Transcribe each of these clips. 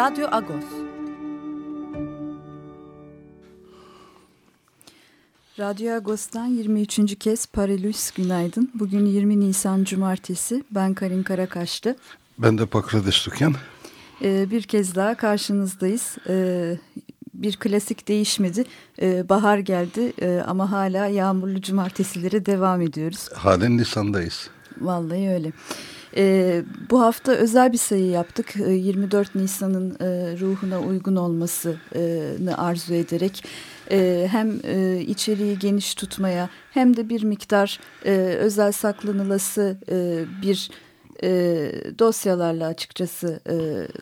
Radyo Agos. Radyo Agos'tan 23. kez Paralüs günaydın. Bugün 20 Nisan Cumartesi. Ben Karin Karakaşlı. Ben de Pakrades Tükyan. Ee, bir kez daha karşınızdayız. Ee, bir klasik değişmedi. Ee, bahar geldi ee, ama hala yağmurlu cumartesilere devam ediyoruz. Halen Nisan'dayız. Vallahi öyle. E, bu hafta özel bir sayı yaptık. E, 24 Nisan'ın e, ruhuna uygun olmasını arzu ederek e, hem e, içeriği geniş tutmaya hem de bir miktar e, özel saklanılası e, bir e, dosyalarla açıkçası e,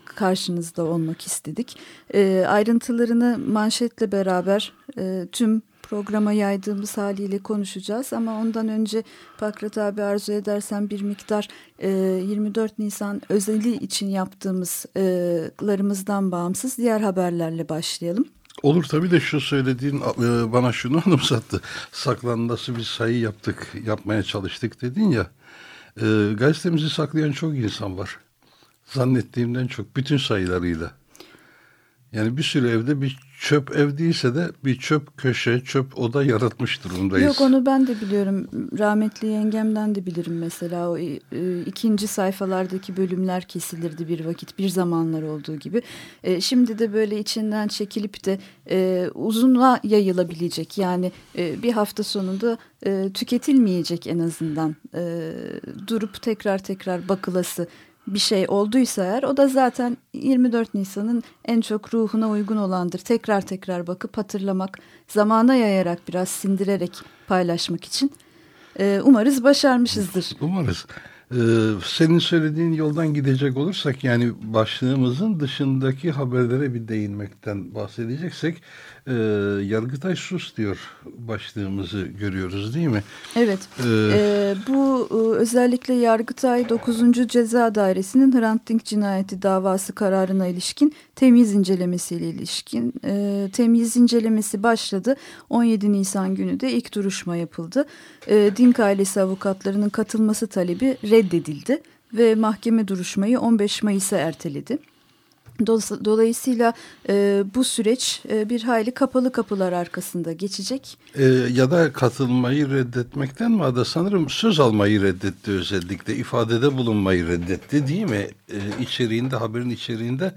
karşınızda olmak istedik. E, ayrıntılarını manşetle beraber e, tüm programa yaydığımız haliyle konuşacağız. Ama ondan önce Pakrat abi arzu edersen bir miktar e, 24 Nisan özeli için yaptığımızlarımızdan bağımsız diğer haberlerle başlayalım. Olur tabii de şu söylediğin e, bana şunu anımsattı. Saklanması bir sayı yaptık, yapmaya çalıştık dedin ya. E, gazetemizi saklayan çok insan var. Zannettiğimden çok, bütün sayılarıyla. Yani bir sürü evde bir çöp ev değilse de bir çöp köşe, çöp oda yaratmış durumdayız. Yok onu ben de biliyorum. Rahmetli yengemden de bilirim mesela. O e, ikinci sayfalardaki bölümler kesilirdi bir vakit, bir zamanlar olduğu gibi. E, şimdi de böyle içinden çekilip de e, uzunla yayılabilecek. Yani e, bir hafta sonunda e, tüketilmeyecek en azından. E, durup tekrar tekrar bakılası bir şey olduysa eğer o da zaten 24 Nisan'ın en çok ruhuna uygun olandır. Tekrar tekrar bakıp hatırlamak, zamana yayarak biraz sindirerek paylaşmak için. Ee, umarız başarmışızdır. Umarız. Ee, senin söylediğin yoldan gidecek olursak yani başlığımızın dışındaki haberlere bir değinmekten bahsedeceksek e, Yargıtay sus diyor başlığımızı görüyoruz değil mi? Evet. Ee, ee, bu e, özellikle Yargıtay 9. Ceza Dairesi'nin Hrant Dink cinayeti davası kararına ilişkin temiz incelemesiyle ilişkin e, temiz incelemesi başladı. 17 Nisan günü de ilk duruşma yapıldı. E, Dink ailesi avukatlarının katılması talebi reddedildi ve mahkeme duruşmayı 15 Mayıs'a erteledi. Dolayısıyla e, bu süreç e, bir hayli kapalı kapılar arkasında geçecek. E, ya da katılmayı reddetmekten mi da sanırım söz almayı reddetti özellikle ifadede bulunmayı reddetti değil mi? E, içeriğinde haberin içeriğinde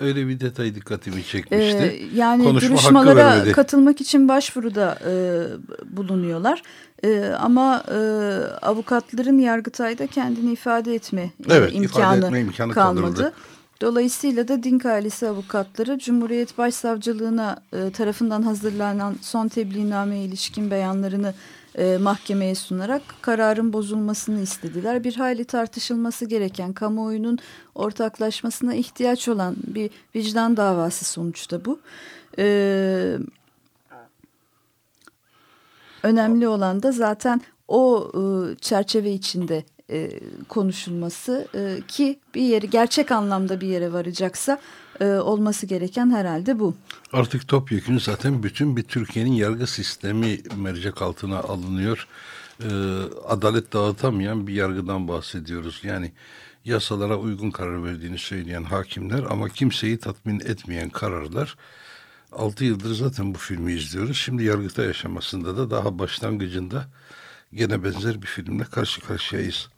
öyle bir detay dikkatimi çekmişti. Ee, yani Konuşma duruşmalara katılmak için başvuruda e, bulunuyorlar. E, ama e, avukatların Yargıtay'da kendini ifade etme e, evet, imkanı, ifade etme imkanı kalmadı. Kaldırdı. Dolayısıyla da Dink ailesi avukatları Cumhuriyet Başsavcılığına e, tarafından hazırlanan son tebliğname ilişkin beyanlarını e, mahkemeye sunarak kararın bozulmasını istediler. Bir hayli tartışılması gereken kamuoyunun ortaklaşmasına ihtiyaç olan bir vicdan davası sonuçta bu. E, önemli olan da zaten o e, çerçeve içinde e, konuşulması e, ki bir yeri gerçek anlamda bir yere varacaksa e, olması gereken herhalde bu. Artık topyekun zaten bütün bir Türkiye'nin yargı sistemi mercek altına alınıyor. E, adalet dağıtamayan bir yargıdan bahsediyoruz. Yani yasalara uygun karar verdiğini söyleyen hakimler ama kimseyi tatmin etmeyen kararlar. 6 yıldır zaten bu filmi izliyoruz. Şimdi yargıta yaşamasında da daha başlangıcında gene benzer bir filmle karşı karşıyayız.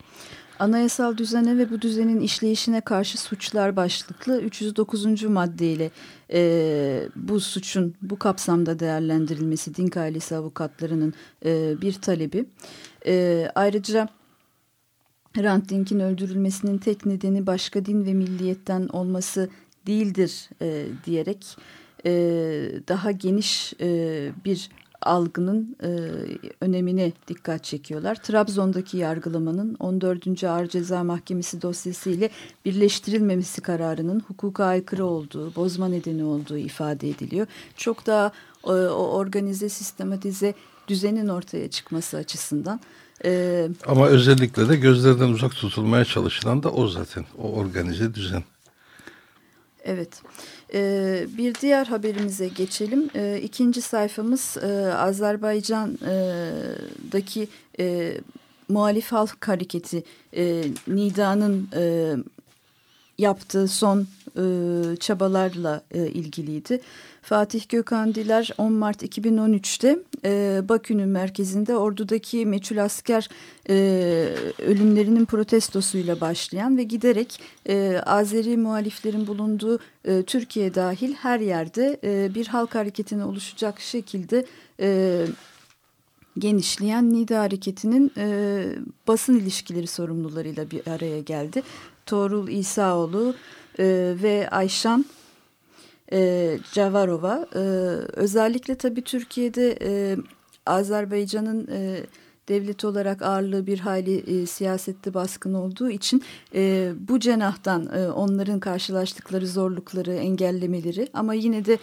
Anayasal düzene ve bu düzenin işleyişine karşı suçlar başlıklı 309. maddeyle e, bu suçun bu kapsamda değerlendirilmesi Dink ailesi avukatlarının e, bir talebi. E, ayrıca Hrant Dink'in öldürülmesinin tek nedeni başka din ve milliyetten olması değildir e, diyerek e, daha geniş e, bir algının e, önemine dikkat çekiyorlar. Trabzon'daki yargılamanın 14. Ağır Ceza Mahkemesi dosyası ile birleştirilmemesi kararının hukuka aykırı olduğu, bozma nedeni olduğu ifade ediliyor. Çok daha o, o organize, sistematize düzenin ortaya çıkması açısından. Ee, Ama özellikle de gözlerden uzak tutulmaya çalışılan da o zaten, o organize düzen. Evet. Ee, bir diğer haberimize geçelim. Ee, ikinci sayfamız e, Azerbaycan'daki e, muhalif halk hareketi e, Nida'nın e, yaptığı son e, çabalarla e, ilgiliydi. Fatih Gökhandiler 10 Mart 2013'te e, Bakü'nün merkezinde ordudaki meçhul asker e, ölümlerinin protestosuyla başlayan ve giderek e, Azeri muhaliflerin bulunduğu e, Türkiye dahil her yerde e, bir halk hareketine oluşacak şekilde e, genişleyen NİDA hareketinin e, basın ilişkileri sorumlularıyla bir araya geldi. Torul İsaoğlu e, ve Ayşan e, Cavarova. E, özellikle tabii Türkiye'de e, Azerbaycan'ın e, devlet olarak ağırlığı bir hayli e, siyasette baskın olduğu için e, bu cenahtan e, onların karşılaştıkları zorlukları, engellemeleri ama yine de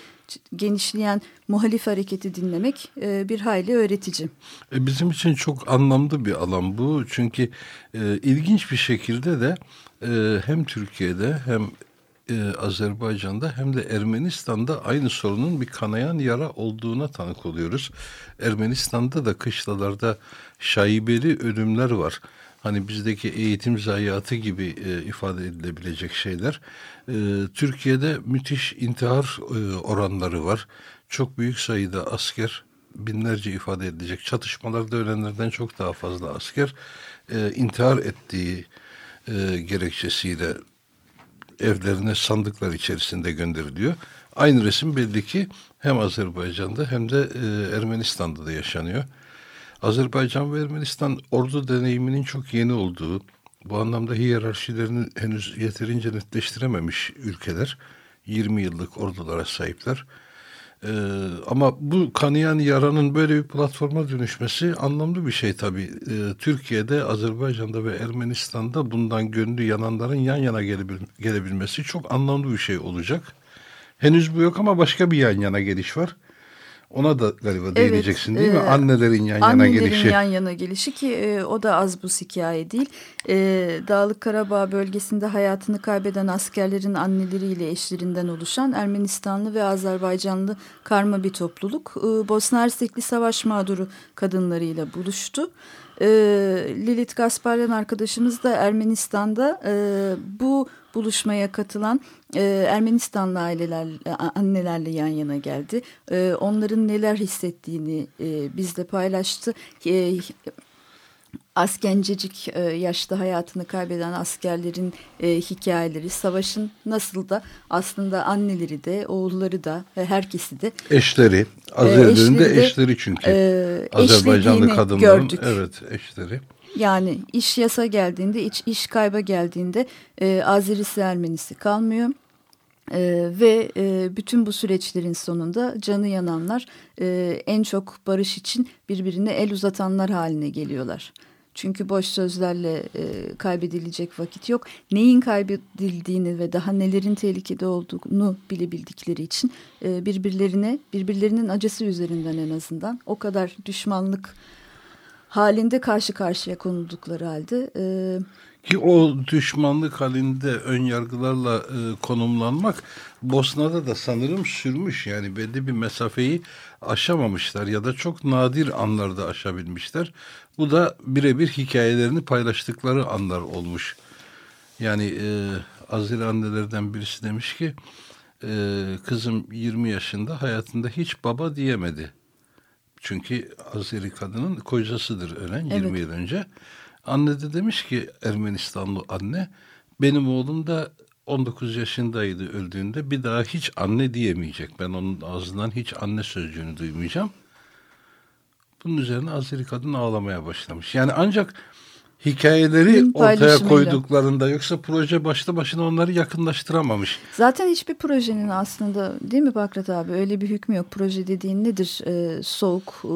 genişleyen muhalif hareketi dinlemek e, bir hayli öğretici. E, bizim için çok anlamlı bir alan bu çünkü e, ilginç bir şekilde de e, hem Türkiye'de hem e, Azerbaycan'da hem de Ermenistan'da aynı sorunun bir kanayan yara olduğuna tanık oluyoruz. Ermenistan'da da kışlalarda şaibeli ölümler var. Hani bizdeki eğitim zayiatı gibi e, ifade edilebilecek şeyler. E, Türkiye'de müthiş intihar e, oranları var. Çok büyük sayıda asker binlerce ifade edilecek çatışmalarda ölenlerden çok daha fazla asker e, intihar ettiği e, gerekçesiyle evlerine sandıklar içerisinde gönderiliyor. Aynı resim belli ki hem Azerbaycan'da hem de e, Ermenistan'da da yaşanıyor. Azerbaycan ve Ermenistan ordu deneyiminin çok yeni olduğu, bu anlamda hiyerarşilerini henüz yeterince netleştirememiş ülkeler. 20 yıllık ordulara sahipler. Ee, ama bu kanayan yaranın böyle bir platforma dönüşmesi anlamlı bir şey tabii. Ee, Türkiye'de, Azerbaycan'da ve Ermenistan'da bundan gönlü yananların yan yana gelebil gelebilmesi çok anlamlı bir şey olacak. Henüz bu yok ama başka bir yan yana geliş var. Ona da galiba değineceksin evet, değil mi? E, annelerin yan annelerin yana gelişi. Annelerin yan yana gelişi ki e, o da az bu hikaye değil. E, Dağlık Karabağ bölgesinde hayatını kaybeden askerlerin anneleriyle eşlerinden oluşan Ermenistanlı ve Azerbaycanlı karma bir topluluk. E, Bosna Hersekli savaş mağduru kadınlarıyla buluştu. E, Lilith Gasparyan arkadaşımız da Ermenistan'da e, bu buluşmaya katılan e, Ermenistanlı aileler, e, annelerle yan yana geldi. E, onların neler hissettiğini e, bizle paylaştı. E, askencecik e, yaşta hayatını kaybeden askerlerin e, hikayeleri, savaşın nasıl da aslında anneleri de, oğulları da, ve herkesi de. Eşleri, Azerilerin e, de eşleri çünkü. E, Azerbaycanlı kadınların, gördük. evet eşleri. Yani iş yasa geldiğinde, iş, iş kayba geldiğinde e, Azerisi Ermenisi kalmıyor. Ee, ve e, bütün bu süreçlerin sonunda canı yananlar e, en çok barış için birbirine el uzatanlar haline geliyorlar. Çünkü boş sözlerle e, kaybedilecek vakit yok. Neyin kaybedildiğini ve daha nelerin tehlikede olduğunu bilebildikleri için e, birbirlerine, birbirlerinin acısı üzerinden en azından o kadar düşmanlık halinde karşı karşıya konuldukları halde. E, Ki o düşmanlık halinde ön yargılarla e, konumlanmak Bosna'da da sanırım sürmüş. Yani belli bir mesafeyi aşamamışlar ya da çok nadir anlarda aşabilmişler. Bu da birebir hikayelerini paylaştıkları anlar olmuş. Yani e, Azeri annelerden birisi demiş ki e, kızım 20 yaşında hayatında hiç baba diyemedi. Çünkü Azeri kadının kocasıdır ölen evet. 20 yıl önce. Anne de demiş ki Ermenistanlı anne benim oğlum da 19 yaşındaydı öldüğünde bir daha hiç anne diyemeyecek. Ben onun ağzından hiç anne sözcüğünü duymayacağım. Bunun üzerine Azeri kadın ağlamaya başlamış. Yani ancak hikayeleri ortaya koyduklarında yoksa proje başta başına onları yakınlaştıramamış. Zaten hiçbir projenin aslında değil mi Bakrat abi öyle bir hükmü yok. Proje dediğin nedir? Ee, soğuk e,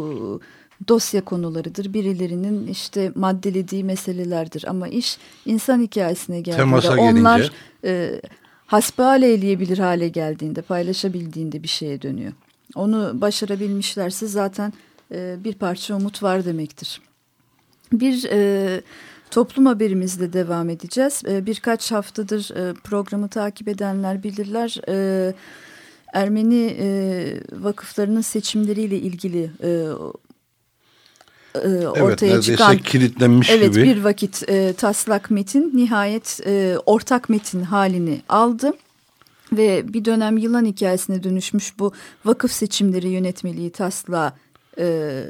dosya konularıdır. Birilerinin işte maddelediği meselelerdir. Ama iş insan hikayesine geldiğinde Temasa onlar gelince... e, hasbihal eyleyebilir hale geldiğinde paylaşabildiğinde bir şeye dönüyor. Onu başarabilmişlerse zaten e, bir parça umut var demektir. Bir e, toplum haberimizle devam edeceğiz. E, birkaç haftadır e, programı takip edenler bilirler. E, Ermeni e, vakıflarının seçimleriyle ilgili e, e, ortaya evet, çıkan kilitlenmiş evet, gibi. bir vakit e, taslak metin nihayet e, ortak metin halini aldı ve bir dönem yılan hikayesine dönüşmüş bu vakıf seçimleri yönetmeliği taslağı e,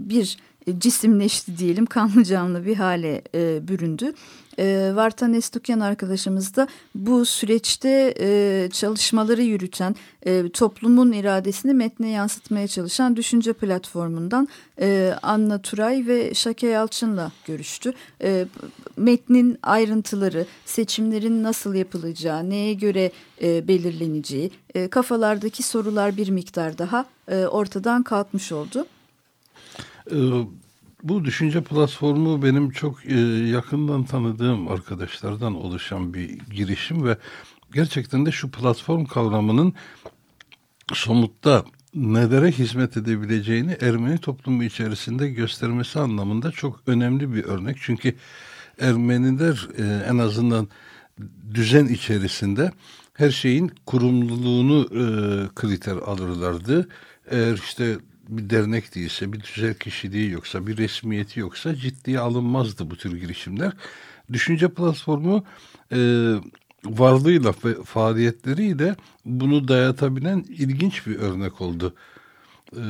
bir cisimleşti diyelim kanlı canlı bir hale e, büründü. E, Vartan Estukyan arkadaşımız da bu süreçte e, çalışmaları yürüten, e, toplumun iradesini metne yansıtmaya çalışan düşünce platformundan e, Anna Turay ve Şake Yalçın'la görüştü. E, metnin ayrıntıları, seçimlerin nasıl yapılacağı, neye göre e, belirleneceği, e, kafalardaki sorular bir miktar daha e, ortadan kalkmış oldu. Ee, bu düşünce platformu benim çok e, yakından tanıdığım arkadaşlardan oluşan bir girişim ve gerçekten de şu platform kavramının somutta nelere hizmet edebileceğini Ermeni toplumu içerisinde göstermesi anlamında çok önemli bir örnek. Çünkü Ermeniler e, en azından düzen içerisinde her şeyin kurumluluğunu e, kriter alırlardı. Eğer işte bir dernek değilse, bir tüzel kişiliği yoksa, bir resmiyeti yoksa ciddiye alınmazdı bu tür girişimler. Düşünce platformu e, varlığıyla ve faaliyetleriyle bunu dayatabilen ilginç bir örnek oldu. E,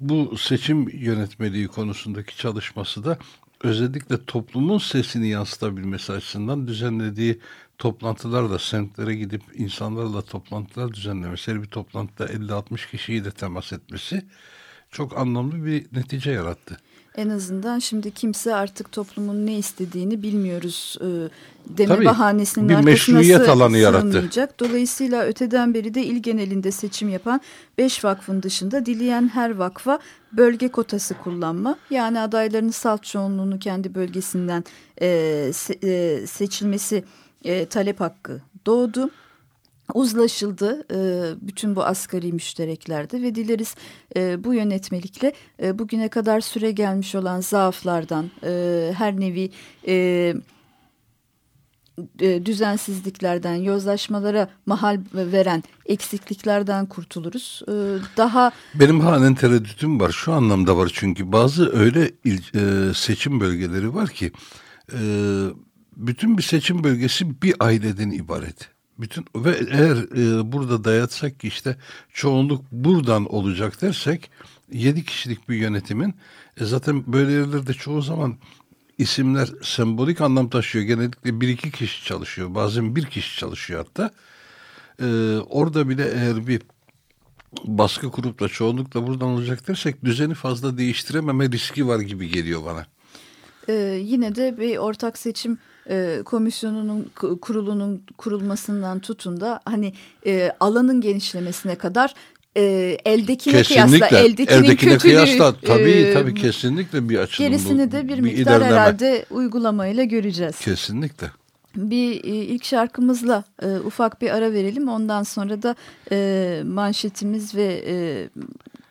bu seçim yönetmeliği konusundaki çalışması da özellikle toplumun sesini yansıtabilmesi açısından düzenlediği toplantılarla semtlere gidip insanlarla toplantılar düzenlemesi, her bir toplantıda 50-60 kişiyi de temas etmesi çok anlamlı bir netice yarattı. En azından şimdi kimse artık toplumun ne istediğini bilmiyoruz e, deme Tabii, bahanesinin bir meşruiyet alanı yarattı. Dolayısıyla öteden beri de il genelinde seçim yapan beş vakfın dışında dileyen her vakfa bölge kotası kullanma yani adayların salt çoğunluğunu kendi bölgesinden e, se, e, seçilmesi e, talep hakkı doğdu. Uzlaşıldı e, bütün bu asgari müştereklerde ve dileriz e, bu yönetmelikle e, bugüne kadar süre gelmiş olan zaaflardan e, her nevi e, e, düzensizliklerden, yozlaşmalara mahal veren eksikliklerden kurtuluruz. E, daha Benim halen tereddütüm var. Şu anlamda var çünkü bazı öyle il, e, seçim bölgeleri var ki e, bütün bir seçim bölgesi bir aileden ibaret. Bütün ve eğer e, burada dayatsak ki işte çoğunluk buradan olacak dersek yedi kişilik bir yönetimin e, zaten böyle yerlerde çoğu zaman isimler sembolik anlam taşıyor. Genellikle bir iki kişi çalışıyor. Bazen bir kişi çalışıyor hatta. E, orada bile eğer bir baskı kurup da çoğunlukla buradan olacak dersek düzeni fazla değiştirememe riski var gibi geliyor bana. Ee, yine de bir ortak seçim e, komisyonunun kurulunun kurulmasından tutun da hani e, alanın genişlemesine kadar e, eldekine kesinlikle, kıyasla eldekinin eldekine kötülüğü, kıyasla tabii e, tabii kesinlikle bir açılım gerisini de bir, bir miktar ilerleme. herhalde uygulamayla göreceğiz. Kesinlikle. Bir e, ilk şarkımızla e, ufak bir ara verelim. Ondan sonra da e, manşetimiz ve e,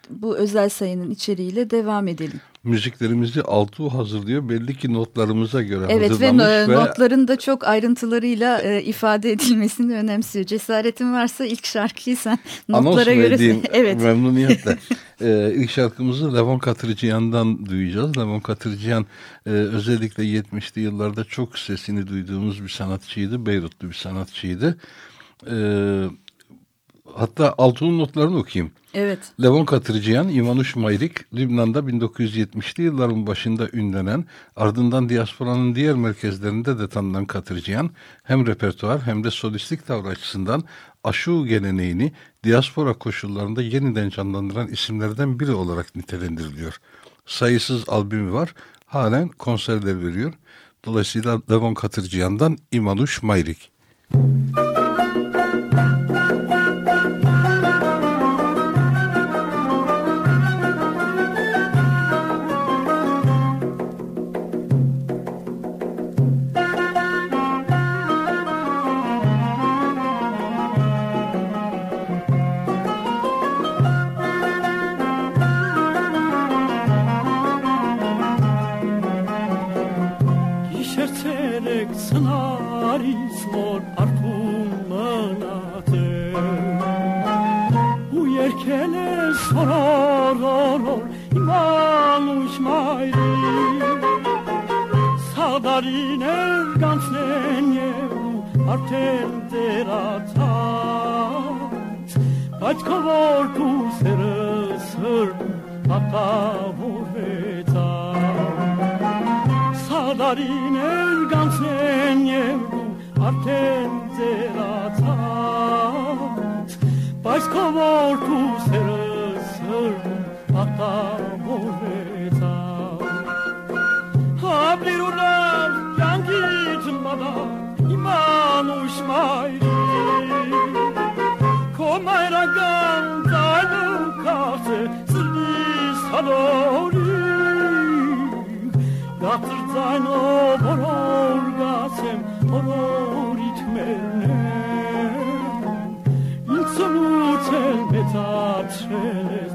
bu özel sayının içeriğiyle devam edelim müziklerimizi Altuğ hazırlıyor. Belli ki notlarımıza göre evet, hazırlamış. Evet ve, ve notların da çok ayrıntılarıyla e, ifade edilmesini önemsiyor. Cesaretin varsa ilk şarkıyı sen notlara göre... evet. memnuniyetle. ee, ilk şarkımızı Levon Katırcıyan'dan duyacağız. Levon Katırcıyan e, özellikle 70'li yıllarda çok sesini duyduğumuz bir sanatçıydı. Beyrutlu bir sanatçıydı. Ee, hatta altının notlarını okuyayım. Evet. Levon Katırcıyan, İvanuş Mayrik, Lübnan'da 1970'li yılların başında ünlenen, ardından diasporanın diğer merkezlerinde de tanınan Katırcıyan, hem repertuar hem de solistik tavır açısından aşu geleneğini diaspora koşullarında yeniden canlandıran isimlerden biri olarak nitelendiriliyor. Sayısız albümü var, halen konserler veriyor. Dolayısıyla Levon Katırcıyan'dan İmanuş Mayrik. Müzik մալուշ մայրի Սադարիներ գանցնեն եւ արդեն դերացած Բայց քո որդու սերը սրբ ապավորվեցավ Սադարիներ գանցնեն եւ արդեն դերացած Բայց քո որդու սերը atavoleta Hableruna yangitmada imanuşmayri Komayragan zalim kartı zilli salori. Gatırtan o boror gasem honor itmerne İlsamut elbet atreles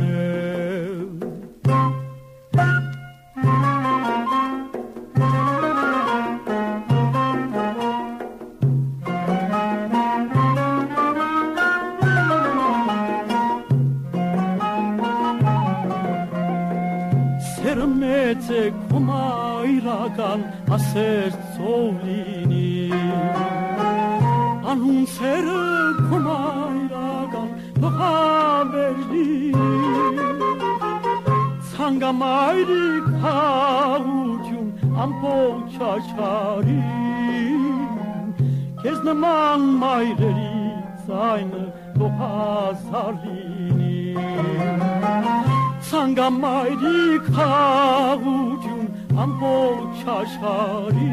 ասեր ծով լինի անունցերը կոմայրական բղաբեր լինի ցանգամայրի քաղություն ամբողջ չաչարի քեզ նման մայրերի ցայնը փոխազար լինի ցանգամայրի քաղություն ամբողջ աշխարհին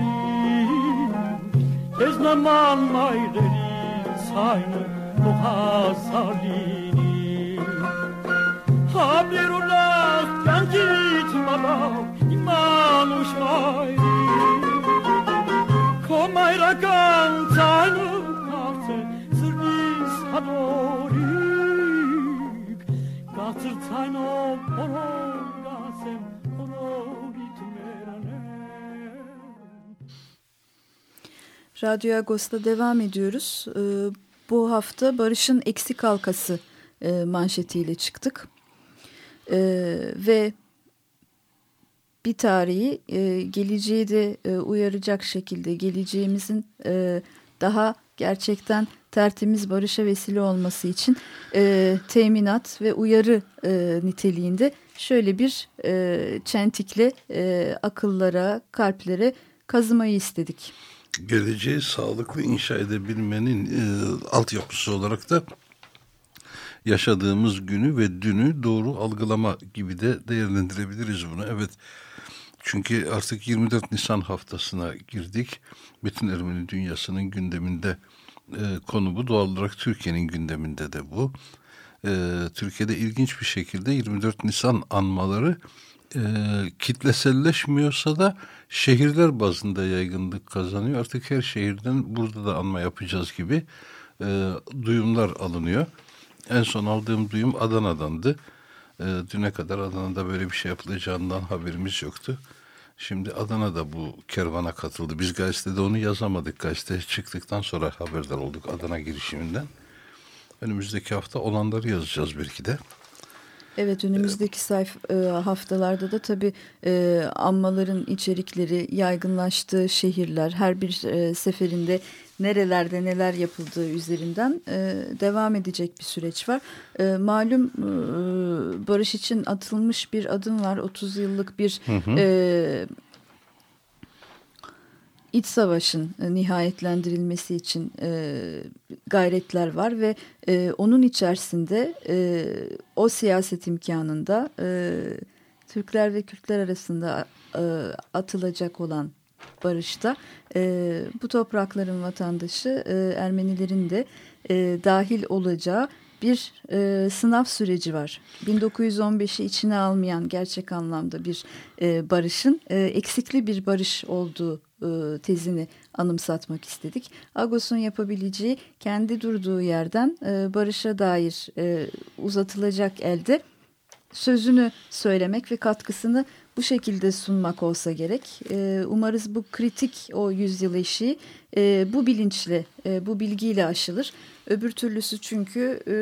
քեզ նման մայրերի ցայնը փոխազար լինի հաբերու նախ կյանքիդ մաբավ իման ուշ մայրի քո մայրական ցայնը կարծե սրտիս հադորիկ կարծր ցայնով փորով Radyo Agos'ta devam ediyoruz. Ee, bu hafta Barış'ın Eksik Halkası e, manşetiyle çıktık. Ee, ve bir tarihi e, geleceği de e, uyaracak şekilde geleceğimizin daha gerçekten tertemiz barışa vesile olması için teminat ve uyarı niteliğinde şöyle bir çentikle akıllara, kalplere kazımayı istedik. Geleceği sağlıklı inşa edebilmenin e, altyapısı olarak da yaşadığımız günü ve dünü doğru algılama gibi de değerlendirebiliriz bunu. Evet çünkü artık 24 Nisan haftasına girdik. Bütün Ermeni dünyasının gündeminde e, konu bu. Doğal olarak Türkiye'nin gündeminde de bu. E, Türkiye'de ilginç bir şekilde 24 Nisan anmaları e, kitleselleşmiyorsa da şehirler bazında yaygınlık kazanıyor. Artık her şehirden burada da anma yapacağız gibi e, duyumlar alınıyor. En son aldığım duyum Adana'dandı. E, düne kadar Adana'da böyle bir şey yapılacağından haberimiz yoktu. Şimdi Adana'da bu kervana katıldı. Biz gazetede onu yazamadık. Gazete çıktıktan sonra haberdar olduk Adana girişiminden. Önümüzdeki hafta olanları yazacağız belki de. Evet önümüzdeki sayf e, haftalarda da tabii e, anmaların içerikleri yaygınlaştığı şehirler her bir e, seferinde nerelerde neler yapıldığı üzerinden e, devam edecek bir süreç var. E, malum e, barış için atılmış bir adım var 30 yıllık bir hı hı. E, iç savaşın e, nihayetlendirilmesi için e, gayretler var ve e, onun içerisinde e, o siyaset imkanında e, Türkler ve Kürtler arasında e, atılacak olan barışta e, bu toprakların vatandaşı e, Ermenilerin de e, dahil olacağı bir e, sınav süreci var. 1915'i içine almayan gerçek anlamda bir e, barışın e, eksikli bir barış olduğu tezini anımsatmak istedik. Agos'un yapabileceği kendi durduğu yerden e, barışa dair e, uzatılacak elde sözünü söylemek ve katkısını bu şekilde sunmak olsa gerek. E, umarız bu kritik o yüzyıl eşiği e, bu bilinçle, e, bu bilgiyle aşılır. Öbür türlüsü çünkü e,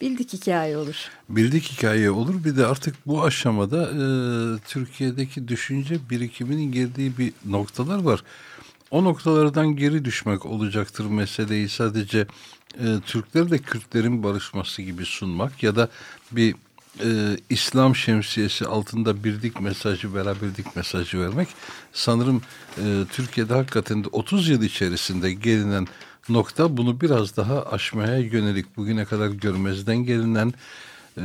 bildik hikaye olur. Bildik hikaye olur. Bir de artık bu aşamada e, Türkiye'deki düşünce birikiminin girdiği bir noktalar var. O noktalardan geri düşmek olacaktır meseleyi sadece e, Türkler de Kürtlerin barışması gibi sunmak ya da bir e, İslam şemsiyesi altında birlik mesajı, beraberlik mesajı vermek sanırım e, Türkiye'de hakikaten de 30 yıl içerisinde gelinen nokta bunu biraz daha aşmaya yönelik bugüne kadar görmezden gelinen e,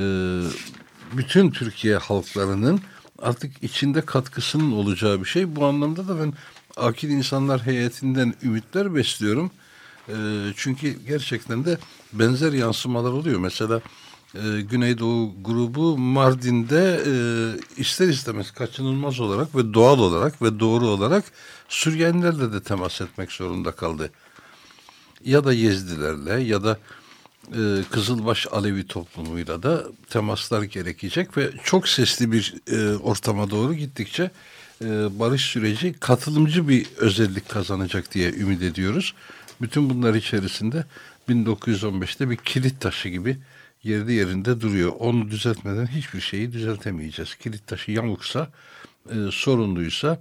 bütün Türkiye halklarının artık içinde katkısının olacağı bir şey. Bu anlamda da ben akil insanlar heyetinden ümitler besliyorum. E, çünkü gerçekten de benzer yansımalar oluyor. Mesela e, Güneydoğu grubu Mardin'de e, ister istemez kaçınılmaz olarak ve doğal olarak ve doğru olarak Süryanilerle de temas etmek zorunda kaldı. Ya da Yezdilerle ya da e, Kızılbaş Alevi toplumuyla da temaslar gerekecek ve çok sesli bir e, ortama doğru gittikçe e, barış süreci katılımcı bir özellik kazanacak diye ümit ediyoruz. Bütün bunlar içerisinde 1915'te bir kilit taşı gibi yerli yerinde duruyor. Onu düzeltmeden hiçbir şeyi düzeltemeyeceğiz. Kilit taşı yamuksa, e, sorunluysa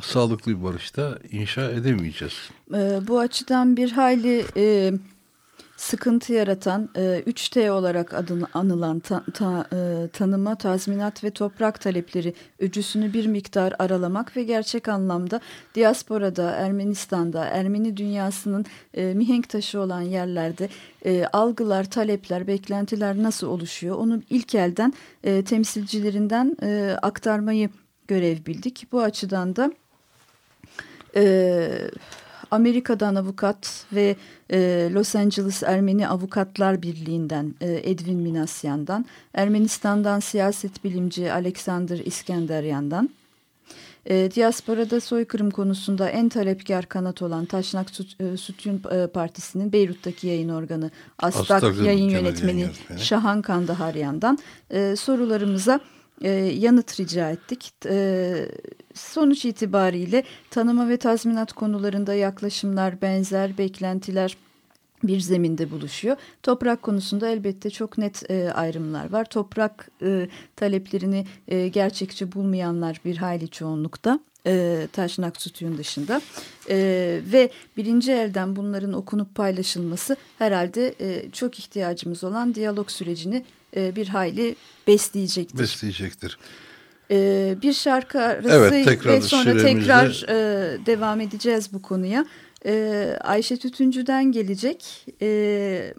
sağlıklı bir barışta inşa edemeyeceğiz. E, bu açıdan bir hayli e, sıkıntı yaratan e, 3T olarak adını anılan ta, ta, e, tanıma, tazminat ve toprak talepleri öcüsünü bir miktar aralamak ve gerçek anlamda diasporada, Ermenistan'da, Ermeni dünyasının e, mihenk taşı olan yerlerde e, algılar, talepler, beklentiler nasıl oluşuyor onu ilk elden temsilcilerinden aktarmayı görev bildik. Bu açıdan da e, Amerika'dan avukat ve e, Los Angeles Ermeni Avukatlar Birliği'nden e, Edwin Minasyan'dan, Ermenistan'dan siyaset bilimci Alexander İskenderyan'dan, e, diasporada soykırım konusunda en talepkar kanat olan Taşnak Süt, e, Sütün e, Partisi'nin Beyrut'taki yayın organı Astak, Astak yayın yönetmeni, yönetmeni Şahan Kandaharyan'dan e, sorularımıza e, yanıt rica ettik. E, sonuç itibariyle tanıma ve tazminat konularında yaklaşımlar benzer, beklentiler bir zeminde buluşuyor. Toprak konusunda elbette çok net e, ayrımlar var. Toprak e, taleplerini e, gerçekçi bulmayanlar bir hayli çoğunlukta. E, Taşnak Sütü'nün dışında e, ve birinci elden bunların okunup paylaşılması herhalde e, çok ihtiyacımız olan diyalog sürecini e, bir hayli besleyecektir. Besleyecektir. E, bir şarkı arası evet, tekrar ve sonra tekrar e, devam edeceğiz bu konuya. E, Ayşe Tütüncü'den gelecek. E,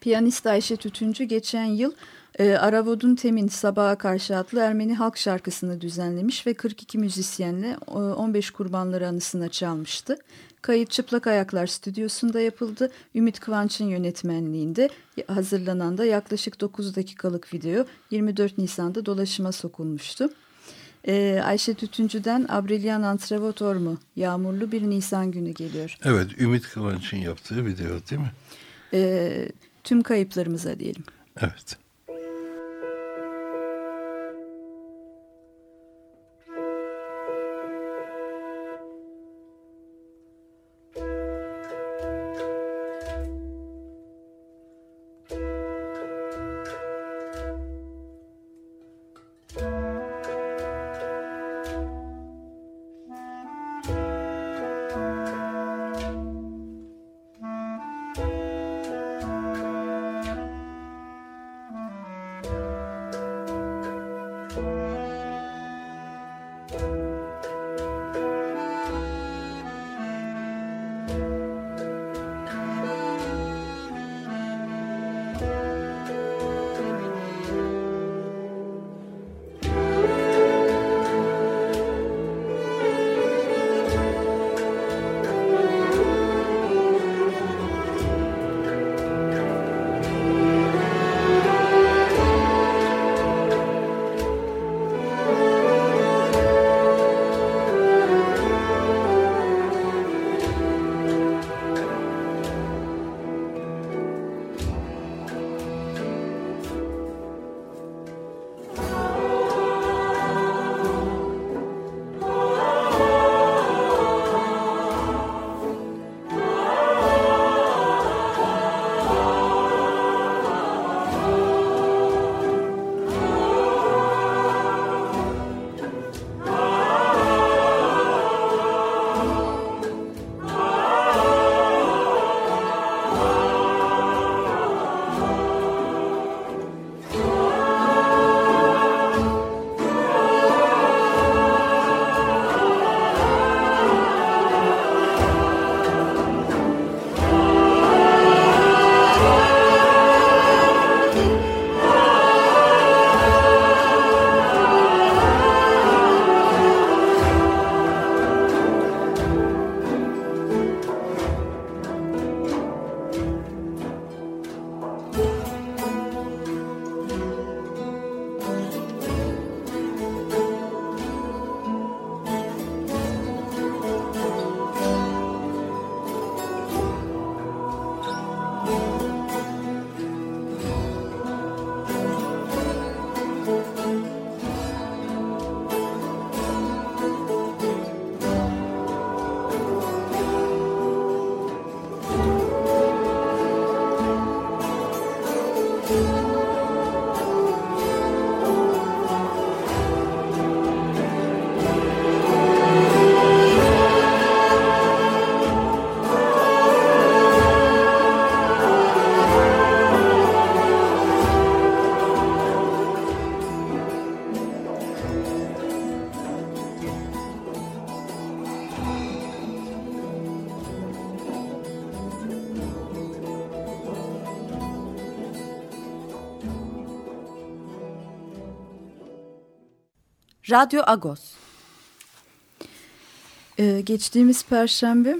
piyanist Ayşe Tütüncü geçen yıl e, Aravodun Temin Sabaha Karşı adlı Ermeni halk şarkısını düzenlemiş ve 42 müzisyenle 15 kurbanları anısına çalmıştı. Kayıt Çıplak Ayaklar Stüdyosu'nda yapıldı. Ümit Kıvanç'ın yönetmenliğinde hazırlanan da yaklaşık 9 dakikalık video 24 Nisan'da dolaşıma sokulmuştu. Ee, Ayşe Tütüncü'den Abrelian Antravotor mu? Yağmurlu bir Nisan günü geliyor. Evet, Ümit Kıvanç'ın yaptığı video değil mi? Ee, tüm kayıplarımıza diyelim. Evet. Radyo Agos. Ee, geçtiğimiz Perşembe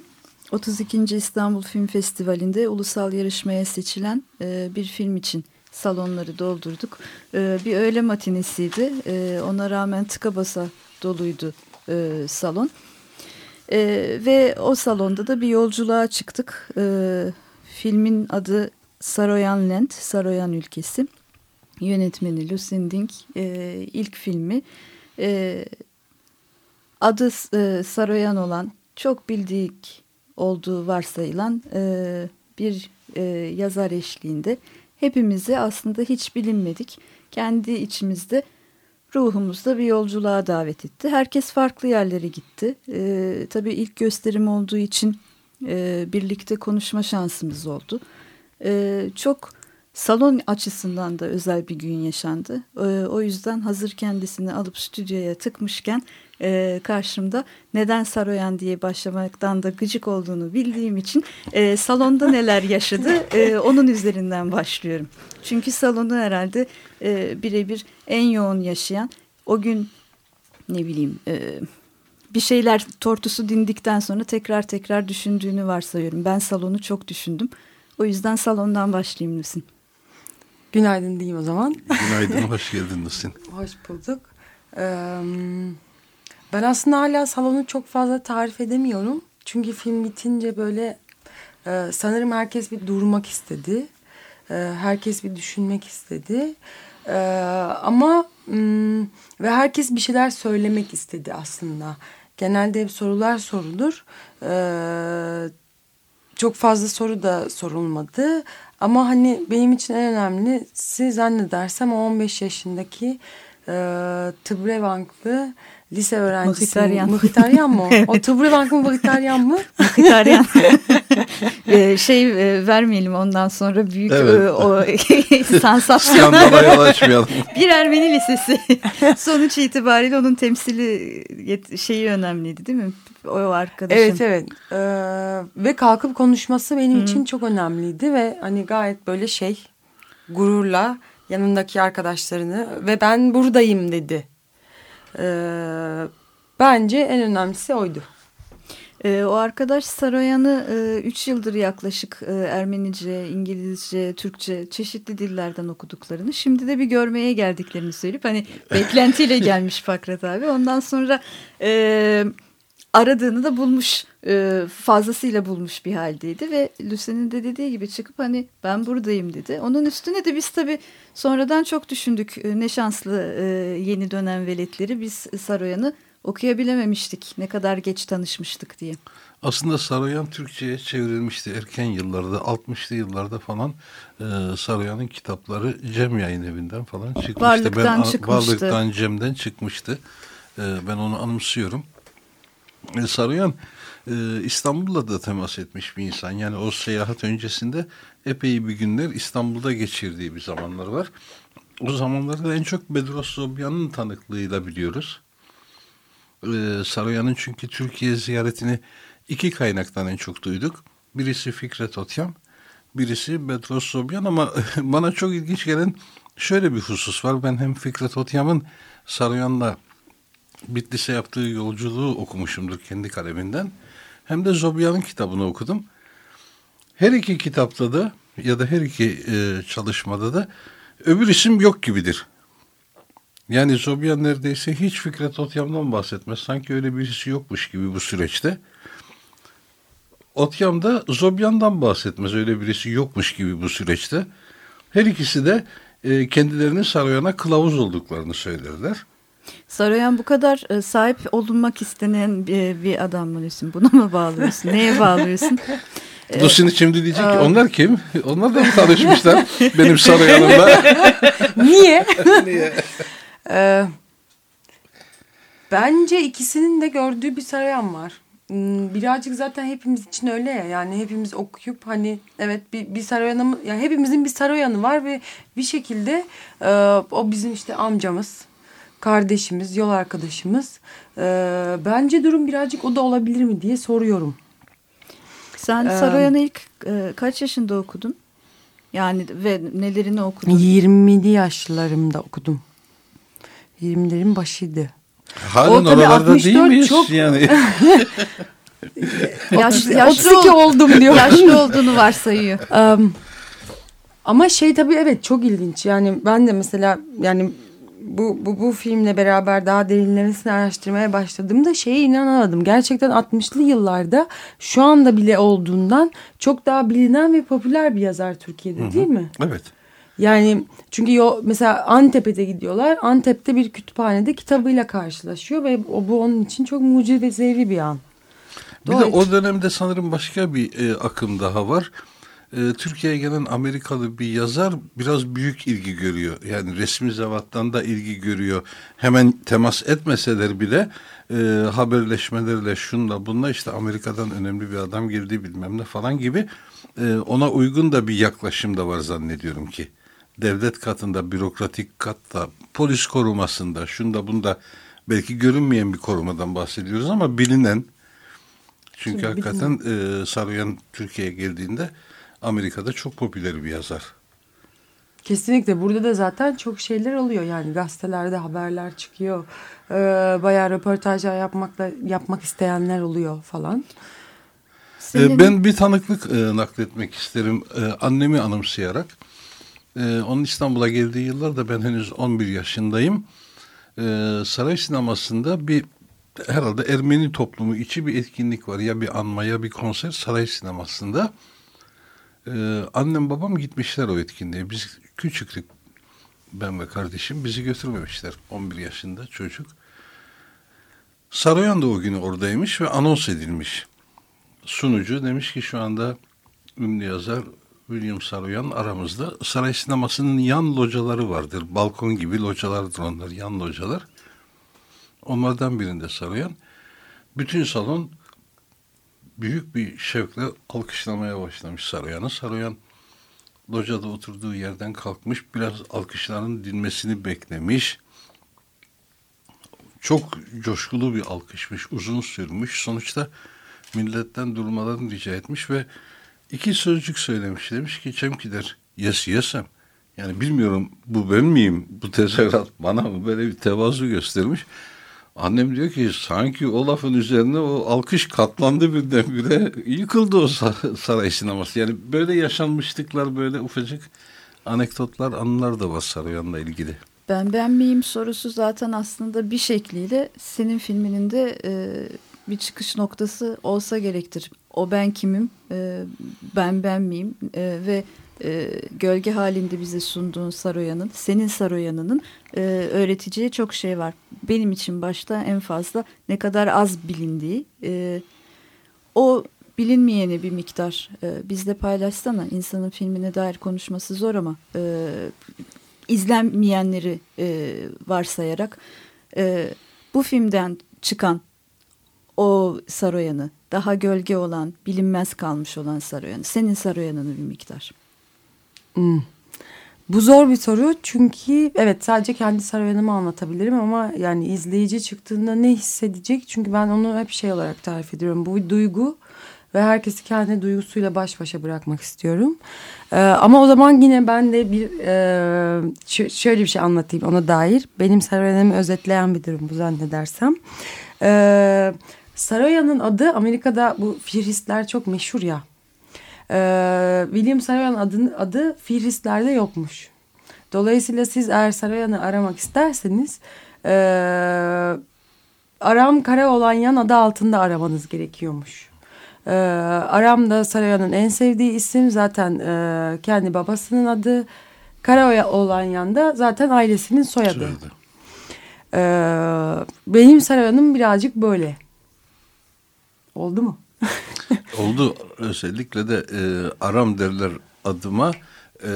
32. İstanbul Film Festivali'nde ulusal yarışmaya seçilen e, bir film için salonları doldurduk. E, bir öğle matinesiydi. E, ona rağmen tıka basa doluydu e, salon. E, ve o salonda da bir yolculuğa çıktık. E, filmin adı Saroyan Land, Saroyan ülkesi. Yönetmeni Lucinda e, ilk filmi adı e, Saroyan olan çok bildik olduğu varsayılan e, bir e, yazar eşliğinde hepimizi aslında hiç bilinmedik kendi içimizde ruhumuzda bir yolculuğa davet etti. Herkes farklı yerlere gitti. E, tabii ilk gösterim olduğu için e, birlikte konuşma şansımız oldu. E, çok salon açısından da özel bir gün yaşandı. E, o yüzden hazır kendisini alıp stüdyoya tıkmışken e, karşımda neden Saroyan diye başlamaktan da gıcık olduğunu bildiğim için e, salonda neler yaşadı e, onun üzerinden başlıyorum. Çünkü salonu herhalde birebir en yoğun yaşayan o gün ne bileyim bir şeyler tortusu dindikten sonra tekrar tekrar düşündüğünü varsayıyorum. Ben salonu çok düşündüm. O yüzden salondan başlayayım Lusin. Günaydın diyeyim o zaman. Günaydın, hoş geldin Lusin. hoş bulduk. Ee, ben aslında hala salonu çok fazla tarif edemiyorum. Çünkü film bitince böyle e, sanırım herkes bir durmak istedi. E, herkes bir düşünmek istedi. E, ama m, ve herkes bir şeyler söylemek istedi aslında. Genelde hep sorular sorulur. E, çok fazla soru da sorulmadı. Ama hani benim için en önemlisi zannedersem o 15 yaşındaki e, Tıbrevanklı lise öğrencisi. Mıhtaryan. Mıhtaryan mı? o? O Tıbrevank mı Mıhtaryan mı? Vejetaryen. Ee, şey e, vermeyelim ondan sonra büyük Evet. e, o sansasyon. Skandala yol açmayalım. Bir Ermeni lisesi. Sonuç itibariyle onun temsili şeyi önemliydi değil mi? O arkadaşın. Evet evet Ee, ve kalkıp konuşması benim için çok önemliydi ve hani gayet böyle şey gururla yanındaki arkadaşlarını ve ben buradayım dedi. Ee, bence en önemlisi oydu. Ee, o arkadaş Saroyan'ı 3 yıldır yaklaşık e, Ermenice, İngilizce, Türkçe çeşitli dillerden okuduklarını şimdi de bir görmeye geldiklerini söyleyip hani beklentiyle gelmiş Fakret abi. Ondan sonra e, aradığını da bulmuş e, fazlasıyla bulmuş bir haldeydi ve Lucy'nin de dediği gibi çıkıp hani ben buradayım dedi. Onun üstüne de biz tabii sonradan çok düşündük E, ne şanslı e, yeni dönem veletleri biz Saroyan'ı okuyabilememiştik ne kadar geç tanışmıştık diye. Aslında Saroyan Türkçe'ye çevrilmişti erken yıllarda 60'lı yıllarda falan e, Saroyan'ın kitapları Cem Yayın Evi'nden falan çıkmıştı. Varlıktan ben, çıkmıştı. Varlıktan Cem'den çıkmıştı. E, ben onu anımsıyorum. E, Saroyan e, İstanbul'la da temas etmiş bir insan. Yani o seyahat öncesinde epey bir günler İstanbul'da geçirdiği bir zamanlar var. O zamanlarda en çok Bedros Zobyan'ın tanıklığıyla biliyoruz. Ee, Saroyan'ın çünkü Türkiye ziyaretini iki kaynaktan en çok duyduk. Birisi Fikret Otyam, birisi Bedros Sobyan ama bana çok ilginç gelen şöyle bir husus var. Ben hem Fikret Otyam'ın Saroyan'la Bitlis'e yaptığı yolculuğu okumuşumdur kendi kaleminden. Hem de Zobyan'ın kitabını okudum. Her iki kitapta da ya da her iki e, çalışmada da öbür isim yok gibidir. Yani Zobyan neredeyse hiç Fikret Otyam'dan bahsetmez. Sanki öyle birisi yokmuş gibi bu süreçte. Otyam da Zobyan'dan bahsetmez. Öyle birisi yokmuş gibi bu süreçte. Her ikisi de e, kendilerinin Saroyan'a kılavuz olduklarını söylerler. Saroyan bu kadar e, sahip olunmak istenen bir, bir adam mı Hüsnü? Buna mı bağlıyorsun? Neye bağlıyorsun? Lucy'nin şimdi diyecek ki onlar kim? Onlar da mı tanışmışlar benim Saroyan'ımla? Niye? Ee, bence ikisinin de gördüğü bir Saroyan var. Hmm, Birazcık zaten hepimiz için öyle ya. Yani hepimiz okuyup hani evet bir, bir Saroyan'ı yani hepimizin bir Saroyan'ı var ve bir şekilde e, o bizim işte amcamız, kardeşimiz, yol arkadaşımız. Ee, bence durum birazcık o da olabilir mi diye soruyorum. Sen Ee, Saroyan'ı ilk e, kaç yaşında okudun? Yani ve nelerini okudun? 20'li yaşlarımda okudum. 20'lerin başıydı. Halen O oralarda değil 64 miyiz? çok- Yani Yaş, 32 yaşlı, ol- oldum diyor. yaşlı olduğunu varsayıyor. Em, ama şey tabii evet çok ilginç. Yani ben de mesela yani bu, bu, bu filmle beraber daha derinlemesine araştırmaya başladığımda şeye inanamadım. Gerçekten 60'lı yıllarda şu anda bile olduğundan çok daha bilinen ve popüler bir yazar Türkiye'de değil mi? evet. Yani çünkü yo, mesela Antep'e de gidiyorlar. Antep'te bir kütüphanede kitabıyla karşılaşıyor ve o, bu onun için çok mucizevi bir an. Bir de Doğru. o dönemde sanırım başka bir e, akım daha var. E, Türkiye'ye gelen Amerikalı bir yazar biraz büyük ilgi görüyor. Yani resmi zevattan da ilgi görüyor. Hemen temas etmeseler bile e, haberleşmelerle şunla bunla işte Amerika'dan önemli bir adam geldi bilmem ne falan gibi e, ona uygun da bir yaklaşım da var zannediyorum ki. Devlet katında, bürokratik katta, polis korumasında, şunda bunda belki görünmeyen bir korumadan bahsediyoruz ama bilinen çünkü Tabii, hakikaten e, Saruyan Türkiye'ye geldiğinde Amerika'da çok popüler bir yazar. Kesinlikle burada da zaten çok şeyler oluyor yani gazetelerde haberler çıkıyor. Ee, bayağı röportajlar yapmakla yapmak isteyenler oluyor falan. Senin- E, ben bir tanıklık e, nakletmek isterim e, annemi anımsayarak. E, onun İstanbul'a geldiği yıllarda ben henüz 11 yaşındayım. E, Saray sinemasında bir herhalde Ermeni toplumu içi bir etkinlik var. Ya bir anma ya bir konser saray sinemasında. E, annem babam gitmişler o etkinliğe. Biz küçüktük ben ve kardeşim bizi götürmemişler 11 yaşında çocuk. Saroyan da o gün oradaymış ve anons edilmiş. Sunucu demiş ki şu anda ünlü yazar William Saroyan aramızda. Saray sinemasının yan locaları vardır. Balkon gibi localardır onlar, yan localar. Onlardan birinde Saroyan. Bütün salon büyük bir şevkle alkışlamaya başlamış Saroyan'ı. Saroyan locada oturduğu yerden kalkmış, biraz alkışların dinmesini beklemiş. Çok coşkulu bir alkışmış, uzun sürmüş. Sonuçta milletten durmalarını rica etmiş ve iki sözcük söylemiş. Demiş ki Çemkider, yes yesem. Yani bilmiyorum bu ben miyim? Bu tezahürat bana mı? Böyle bir tevazu göstermiş. Annem diyor ki sanki o lafın üzerine o alkış katlandı birdenbire yıkıldı o saray sineması. Yani böyle yaşanmışlıklar böyle ufacık anekdotlar anılar da var Sarayon'la ilgili. Ben ben miyim sorusu zaten aslında bir şekliyle senin filminin de e, bir çıkış noktası olsa gerektir. O ben kimim, e, ben ben miyim e, ve e, gölge halinde bize sunduğun Saroyan'ın, senin Saroyan'ının e, öğreteceği çok şey var. Benim için başta en fazla ne kadar az bilindiği, e, o bilinmeyeni bir miktar e, bizle paylaşsana. İnsanın filmine dair konuşması zor ama e, izlenmeyenleri e, varsayarak e, bu filmden çıkan o Saroyan'ı, daha gölge olan, bilinmez kalmış olan Saroyan'ı, senin Saroyan'ını bir miktar. Hmm. Bu zor bir soru çünkü evet sadece kendi sarayımı anlatabilirim ama yani izleyici çıktığında ne hissedecek? Çünkü ben onu hep şey olarak tarif ediyorum. Bu bir duygu ve herkesi kendi duygusuyla baş başa bırakmak istiyorum. Ee, ama o zaman yine ben de bir e, şöyle bir şey anlatayım ona dair. Benim sarayımı özetleyen bir durum bu zannedersem. Ee, Saroyan'ın adı Amerika'da bu firistler çok meşhur ya. Ee, William Saroyan adın, adı Fihristlerde yokmuş. Dolayısıyla siz eğer Saroyan'ı aramak isterseniz e, Aram Kara olan yan adı altında aramanız gerekiyormuş. E, Aram da Saroyan'ın en sevdiği isim zaten e, kendi babasının adı. Kara olan yan da zaten ailesinin soyadı. soyadı. E, benim Saroyan'ım birazcık böyle. Oldu mu? Oldu. Özellikle de e, Aram derler adıma. E,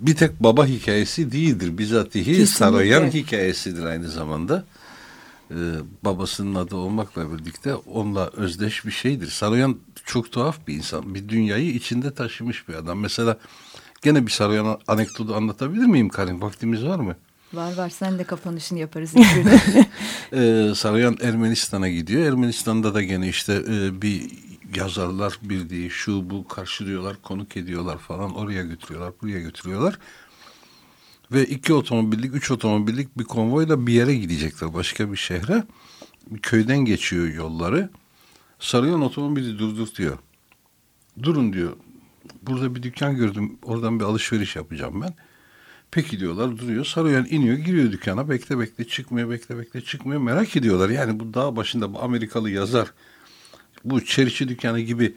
bir tek baba hikayesi değildir. Bizatihi Kesinlikle. Sarayan hikayesidir aynı zamanda. Ee, babasının adı olmakla birlikte onunla özdeş bir şeydir. Saroyan çok tuhaf bir insan. Bir dünyayı içinde taşımış bir adam. Mesela gene bir Saroyan anekdotu anlatabilir miyim Karin? Vaktimiz var mı? Var var sen de kapanışını yaparız. ee, Saroyan Ermenistan'a gidiyor. Ermenistan'da da gene işte e, bir yazarlar bildiği şu bu karşılıyorlar, konuk ediyorlar falan. Oraya götürüyorlar, buraya götürüyorlar. Ve iki otomobillik, üç otomobillik bir konvoyla bir yere gidecekler. Başka bir şehre. Bir köyden geçiyor yolları. Sarıyan otomobili durdurtuyor. Durun diyor. Burada bir dükkan gördüm. Oradan bir alışveriş yapacağım ben. Peki diyorlar duruyor. Sarıyan iniyor giriyor dükkana. Bekle bekle çıkmıyor bekle bekle çıkmıyor. Merak ediyorlar. Yani bu dağ başında bu Amerikalı yazar bu çeriçi dükkanı gibi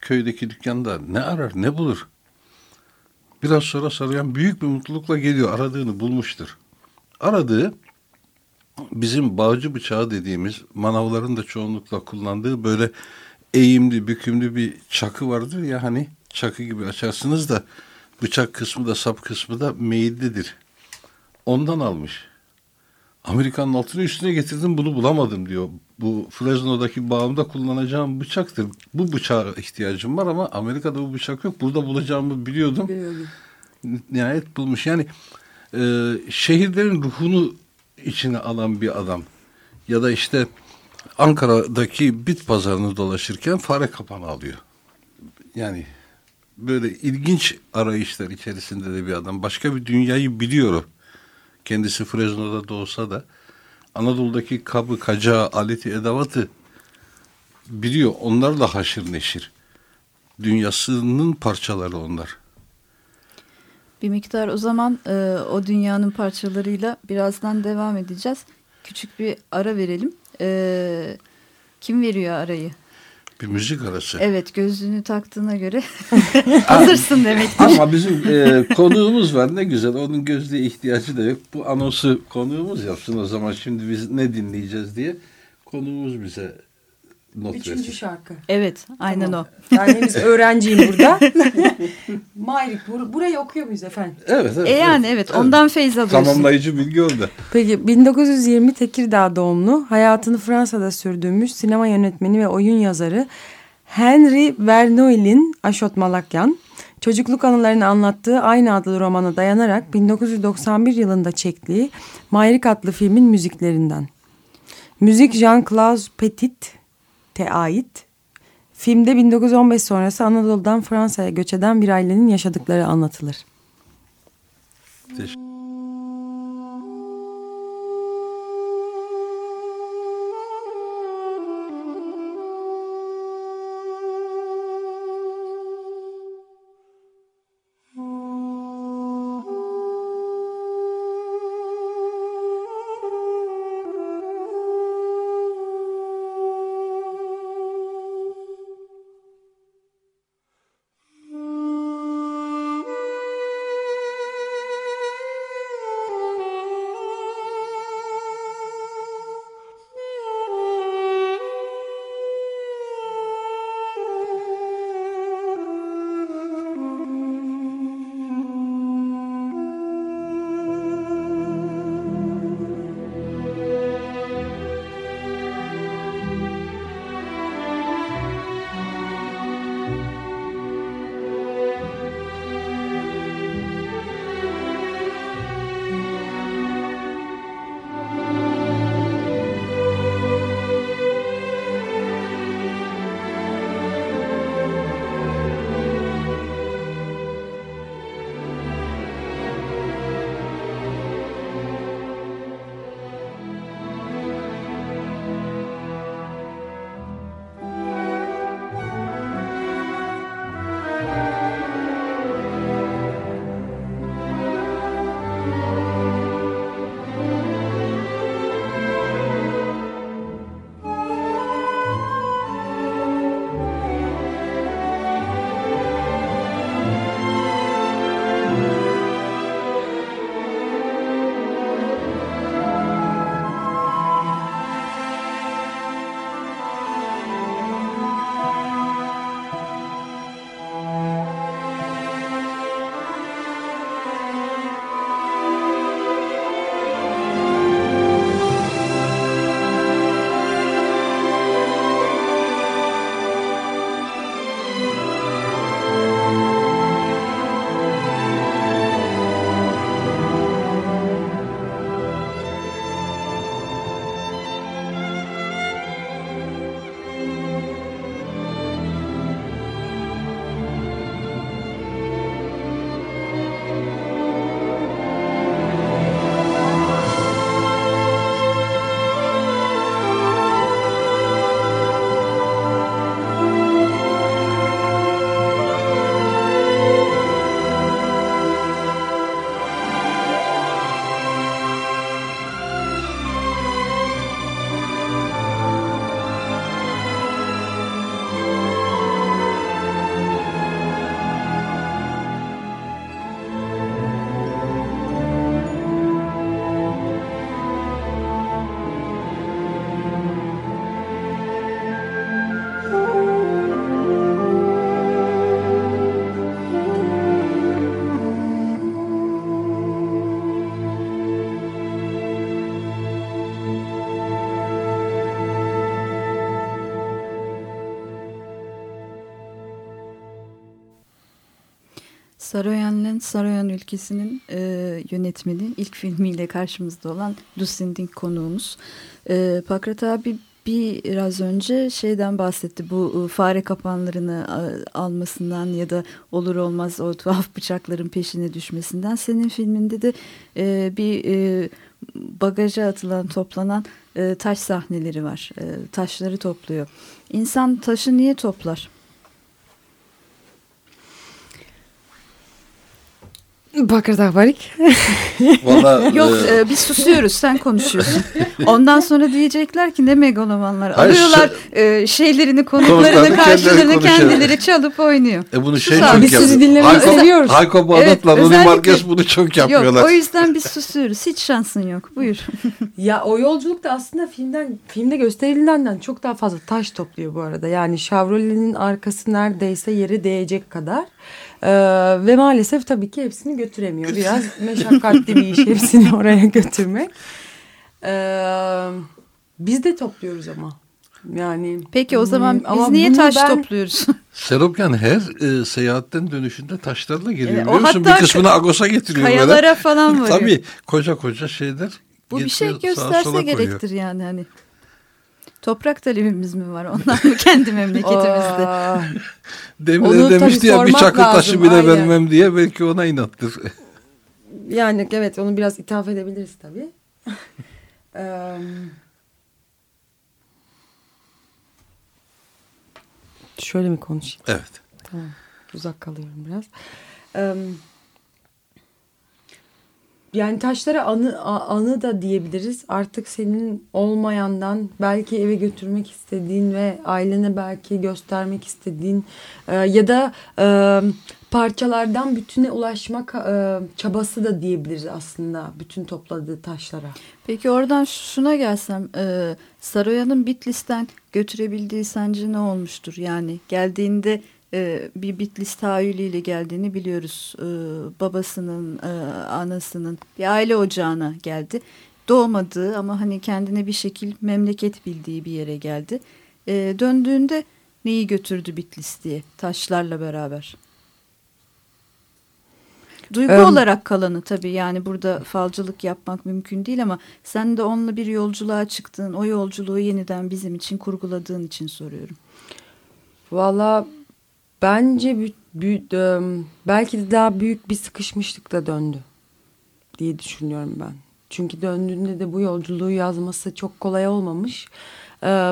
köydeki dükkanda ne arar ne bulur? Biraz sonra Sarıyan büyük bir mutlulukla geliyor. Aradığını bulmuştur. Aradığı bizim bağcı bıçağı dediğimiz manavların da çoğunlukla kullandığı böyle eğimli, bükümlü bir çakı vardır ya hani çakı gibi açarsınız da bıçak kısmı da sap kısmı da meyillidir. Ondan almış. Amerikanın altını üstüne getirdim bunu bulamadım diyor. Bu Fresno'daki bağımda kullanacağım bıçaktır. Bu bıçağa ihtiyacım var ama Amerika'da bu bıçak yok. Burada bulacağımı biliyordum. Biliyordum. Nihayet bulmuş. Yani e, şehirlerin ruhunu içine alan bir adam. Ya da işte Ankara'daki bit pazarını dolaşırken fare kapanı alıyor. Yani böyle ilginç arayışlar içerisinde de bir adam. Başka bir dünyayı biliyor Kendisi Fresno'da doğsa da Anadolu'daki kabı, kacağı, aleti, edavatı biliyor. Onlarla haşır neşir. Dünyasının parçaları onlar. Bir miktar o zaman e, o dünyanın parçalarıyla birazdan devam edeceğiz. Küçük bir ara verelim. E, kim veriyor arayı? Bir müzik arası. Evet gözlüğünü taktığına göre hazırsın demektir. Ama bizim e, konuğumuz var ne güzel onun gözlüğe ihtiyacı da yok. Bu anonsu konuğumuz yapsın o zaman şimdi biz ne dinleyeceğiz diye konuğumuz bize not Üçüncü versin. şarkı. Evet aynen Tamam. o. Ben henüz öğrenciyim burada. Mayrik bur burayı okuyor muyuz efendim? Evet, evet. E yani evet ondan feyz alıyorsun. Tamamlayıcı bilgi orada. Peki 1920 Tekirdağ doğumlu hayatını Fransa'da sürdürmüş sinema yönetmeni ve oyun yazarı Henry Verneuil'in Aşot Malakyan çocukluk anılarını anlattığı aynı adlı romana dayanarak 1991 yılında çektiği Mayrik adlı filmin müziklerinden. Müzik Jean-Claude Petit'e ait. Filmde 1915 sonrası Anadolu'dan Fransa'ya göç eden bir ailenin yaşadıkları anlatılır. Teşekkür Saroyan'ın Saroyan ülkesinin e, yönetmeni ilk filmiyle karşımızda olan Lucindy konuğumuz. E, Pakrat abi biraz önce şeyden bahsetti bu e, fare kapanlarını a, almasından ya da olur olmaz o tuhaf bıçakların peşine düşmesinden. Senin filminde de e, bir e, bagaja atılan toplanan e, taş sahneleri var. E, taşları topluyor. İnsan taşı niye toplar? Bakırdak Barik. Vallahi, Yok e, e, biz susuyoruz sen konuşuyorsun. Ondan sonra diyecekler ki ne megalomanlar. Hayır, Alıyorlar e, şeylerini konuklarını karşılarını kendileri çalıp oynuyor. e bunu Sus şey abi, çok biz sizi dinlemeyi seviyoruz. Hayko Bağdat'la Evet, Nuri Marquez bunu çok yapıyorlar. Yok o yüzden biz susuyoruz. Hiç şansın yok. Buyur. Ya o yolculuk da aslında filmden filmde gösterilenden çok daha fazla taş topluyor bu arada. Yani Chevrolet'in arkası neredeyse yere değecek kadar. Ee, ve maalesef tabii ki hepsini götüremiyor. Biraz meşakkatli bir iş hepsini oraya götürmek. Ee, biz de topluyoruz ama. Yani Peki o zaman Hmm, biz niye taş ben- topluyoruz? Seropyan her e, seyahatten dönüşünde taşlarla geliyor Evet, o biliyor musun? Bir kısmını Agos'a getiriyor böyle. Kayalara falan varıyor. Tabii koca koca şeyler. Bu bir şey gösterse koyuyor. gerektir yani hani. Toprak talebimiz mi var ondan mı kendi memleketimizde? Demin Onu de demişti ya bir çakıl taşı lazım, bile aynen. vermem diye belki ona inattır. yani evet onu biraz ithaf edebiliriz tabii. Şöyle mi konuşayım? evet. Tamam. Uzak kalıyorum biraz. Eee, yani taşlara anı anı da diyebiliriz. Artık senin olmayandan belki eve götürmek istediğin ve ailene belki göstermek istediğin e, ya da e, parçalardan bütüne ulaşmak e, çabası da diyebiliriz aslında bütün topladığı taşlara. Peki oradan şuna gelsem e, Saroyan'ın Bitlis'ten götürebildiği sence ne olmuştur? Yani geldiğinde e, bir Bitlis tahayyülüyle geldiğini biliyoruz. E, babasının, e, anasının bir aile ocağına geldi. Doğmadığı ama hani kendine bir şekil memleket bildiği bir yere geldi. E, döndüğünde neyi götürdü Bitlis diye taşlarla beraber? Duygu Em, olarak kalanı tabii yani burada falcılık yapmak mümkün değil ama sen de onunla bir yolculuğa çıktın. O yolculuğu yeniden bizim için kurguladığın için soruyorum. Valla bence em, belki de daha büyük bir sıkışmışlıkla döndü diye düşünüyorum ben. Çünkü döndüğünde de bu yolculuğu yazması çok kolay olmamış.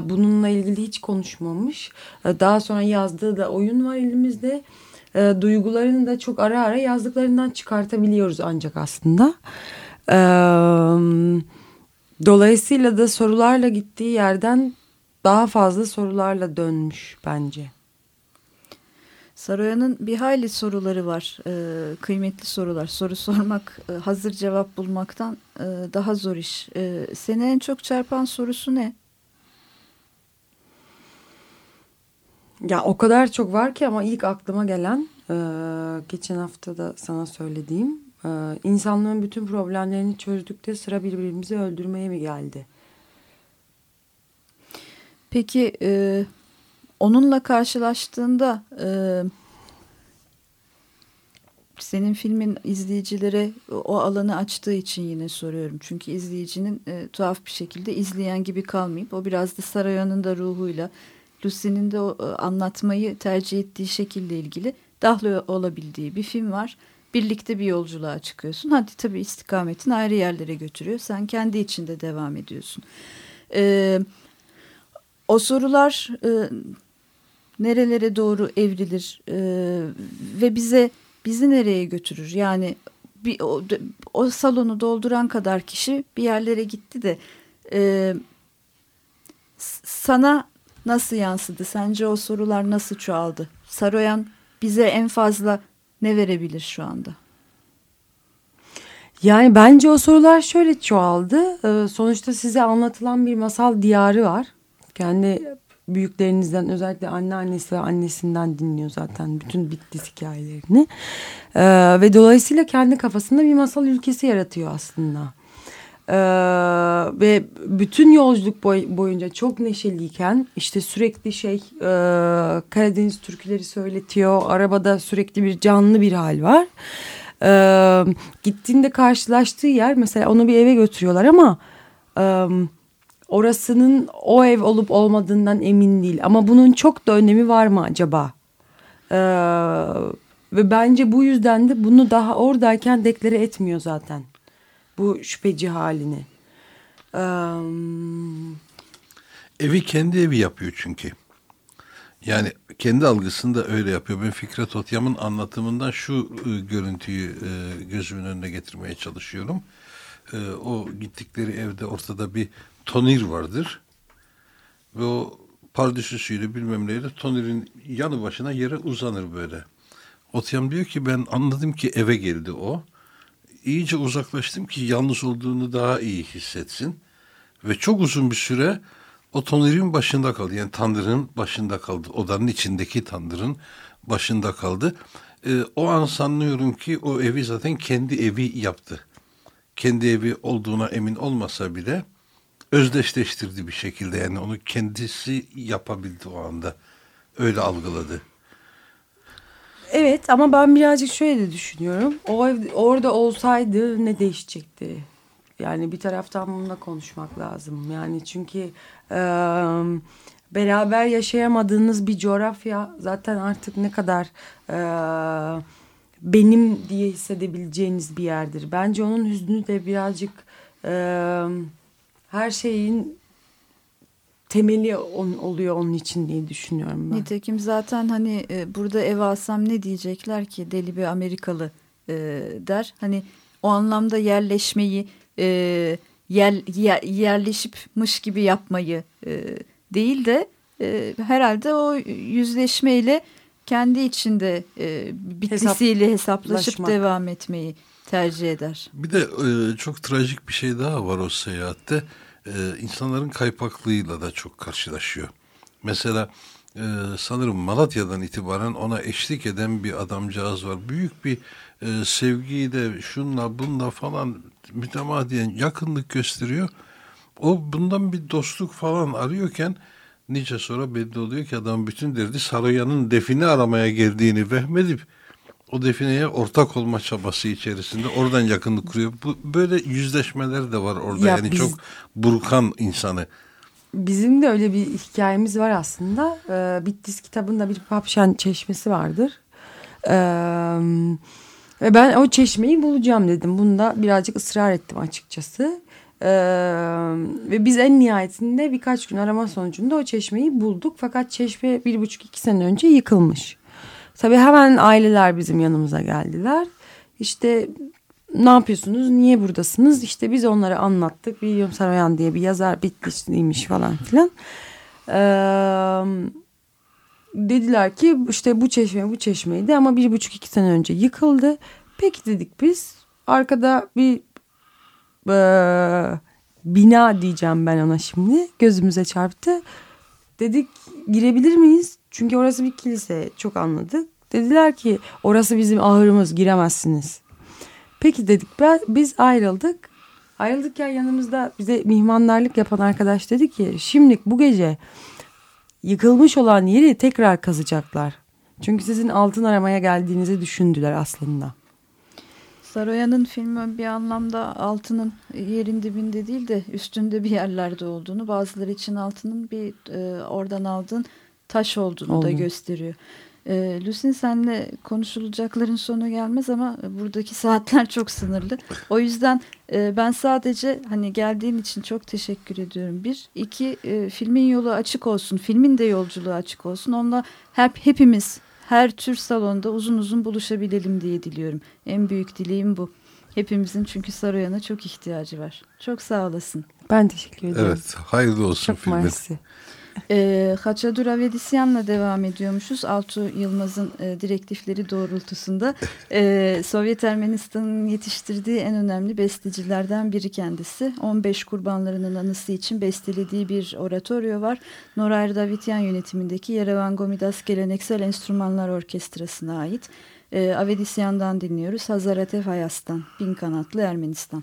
Bununla ilgili hiç konuşmamış. Daha sonra yazdığı da oyun var elimizde. Duygularını da çok ara ara yazdıklarından çıkartabiliyoruz ancak aslında. Dolayısıyla da sorularla gittiği yerden daha fazla sorularla dönmüş bence. Saroyan'ın bir hayli soruları var. Ee, kıymetli sorular. Soru sormak, e, hazır cevap bulmaktan e, daha zor iş. E, seni en çok çarpan sorusu ne? Ya o kadar çok var ki ama ilk aklıma gelen e, geçen hafta da sana söylediğim e, insanlığın bütün problemlerini çözdükte sıra birbirimizi öldürmeye mi geldi? Peki e, onunla karşılaştığında e, senin filmin izleyicilere o alanı açtığı için yine soruyorum. Çünkü izleyicinin e, tuhaf bir şekilde izleyen gibi kalmayıp o biraz da Sarayon'un da ruhuyla Lucy'nin de o, e, anlatmayı tercih ettiği şekilde ilgili dahlı olabildiği bir film var. Birlikte bir yolculuğa çıkıyorsun. Hadi tabii istikametin ayrı yerlere götürüyor. Sen kendi içinde devam ediyorsun. Eee o sorular e, nerelere doğru evrilir e, ve bize bizi nereye götürür? Yani bir o, o salonu dolduran kadar kişi bir yerlere gitti de e, sana nasıl yansıdı? Sence o sorular nasıl çoğaldı? Saroyan bize en fazla ne verebilir şu anda? Yani bence o sorular şöyle çoğaldı. E, sonuçta size anlatılan bir masal diyarı var. Kendi büyüklerinizden özellikle anneannesi ve annesinden dinliyor zaten bütün Bitlis hikayelerini. E, ve dolayısıyla kendi kafasında bir masal ülkesi yaratıyor aslında. Ee, ve bütün yolculuk boy, boyunca çok neşeliyken işte sürekli şey e, Karadeniz türküleri söyletiyor. Arabada sürekli bir canlı bir hal var. Ee, gittiğinde karşılaştığı yer mesela onu bir eve götürüyorlar ama e, orasının o ev olup olmadığından emin değil. Ama bunun çok da önemi var mı acaba? Ee, ve bence bu yüzden de bunu daha oradayken deklare etmiyor zaten. Bu şüpheci halini. Ee, Evi kendi evi yapıyor çünkü. Yani kendi algısında öyle yapıyor. Ben Fikret Otyam'ın anlatımından şu e, görüntüyü e, gözümün önüne getirmeye çalışıyorum. E, o gittikleri evde ortada bir tonir vardır. Ve o pardüsüsüyle bilmem neyle tonirin yanı başına yere uzanır böyle. Otyam diyor ki ben anladım ki eve geldi o. İyice uzaklaştım ki yalnız olduğunu daha iyi hissetsin. Ve çok uzun bir süre o tonirin başında kaldı. Yani tandırın başında kaldı. Odanın içindeki tandırın başında kaldı. E, o an sanıyorum ki o evi zaten kendi evi yaptı. Kendi evi olduğuna emin olmasa bile özdeşleştirdi bir şekilde. Yani onu kendisi yapabildi o anda. Öyle algıladı. Evet ama ben birazcık şöyle de düşünüyorum. O ev, orada olsaydı ne değişecekti? Yani bir taraftan bununla konuşmak lazım. Yani çünkü e, beraber yaşayamadığınız bir coğrafya zaten artık ne kadar e, benim diye hissedebileceğiniz bir yerdir. Bence onun hüznü de birazcık e, her şeyin temeli on, oluyor onun için diye düşünüyorum ben. Nitekim zaten hani e, burada ev alsam ne diyecekler ki deli bir Amerikalı e, der. Hani o anlamda yerleşmeyi e, yer, yer, yerleşipmiş gibi yapmayı e, değil de e, herhalde o yüzleşmeyle kendi içinde e, bitlisiyle hesaplaşıp Laşmak. devam etmeyi tercih eder. Bir de e, çok trajik bir şey daha var o seyahatte. E, insanların kaypaklığıyla da çok karşılaşıyor. Mesela e, sanırım Malatya'dan itibaren ona eşlik eden bir adamcağız var. Büyük bir e, sevgiyle şunla bunla falan mütemadiyen yakınlık gösteriyor. O bundan bir dostluk falan arıyorken nice sonra belli oluyor ki adam bütün derdi Saroyan'ın defini aramaya geldiğini vehmedip o defineye ortak olma çabası içerisinde oradan yakınlık kuruyor. Bu böyle yüzleşmeler de var orada. Ya yani biz, çok burkan insanı. Bizim de öyle bir hikayemiz var aslında. Ee, Bitlis kitabında bir Papşan çeşmesi vardır. Ee, ve ben o çeşmeyi bulacağım dedim. Bunda birazcık ısrar ettim açıkçası. Ee, ve biz en nihayetinde birkaç gün arama sonucunda o çeşmeyi bulduk. Fakat çeşme bir buçuk iki sene önce yıkılmış. Tabii hemen aileler bizim yanımıza geldiler. İşte ne yapıyorsunuz? Niye buradasınız? İşte biz onlara anlattık. William Saroyan diye bir yazar Bitlisliymiş falan filan. Ee, dediler ki işte bu çeşme bu çeşmeydi ama bir buçuk iki sene önce yıkıldı. Peki dedik biz. Arkada bir e, bina diyeceğim ben ona şimdi. Gözümüze çarptı. Dedik girebilir miyiz? Çünkü orası bir kilise çok anladık. Dediler ki orası bizim ahırımız giremezsiniz. Peki dedik biz ayrıldık. Ayrıldıkken yanımızda bize mihmandarlık yapan arkadaş dedi ki şimdi bu gece yıkılmış olan yeri tekrar kazacaklar. Çünkü sizin altın aramaya geldiğinizi düşündüler aslında. Saroyan'ın filmi bir anlamda altının yerin dibinde değil de üstünde bir yerlerde olduğunu, bazıları için altının bir e, oradan aldığın taş olduğunu Oldu. da gösteriyor. E, Lusin senle konuşulacakların sonu gelmez ama buradaki saatler çok sınırlı. O yüzden e, ben sadece hani geldiğin için çok teşekkür ediyorum. Bir, iki e, filmin yolu açık olsun, filmin de yolculuğu açık olsun. Onunla hep hepimiz her tür salonda uzun uzun buluşabilelim diye diliyorum. En büyük dileğim bu. Hepimizin çünkü Saroyan'a çok ihtiyacı var. Çok sağ olasın. Ben teşekkür ederim. Evet, hayırlı olsun çok filmin. Mersi. E, Haçadur Avedisyan'la devam ediyormuşuz. Altu Yılmaz'ın e, direktifleri doğrultusunda. E, Sovyet Ermenistan'ın yetiştirdiği en önemli bestecilerden biri kendisi. 15 kurbanlarının anısı için bestelediği bir oratoryo var. Noray Davityan yönetimindeki Yerevan Gomidas Geleneksel Enstrümanlar Orkestrası'na ait. E, Avedisyan'dan dinliyoruz. Hazaratef Hayas'tan, Bin Kanatlı Ermenistan.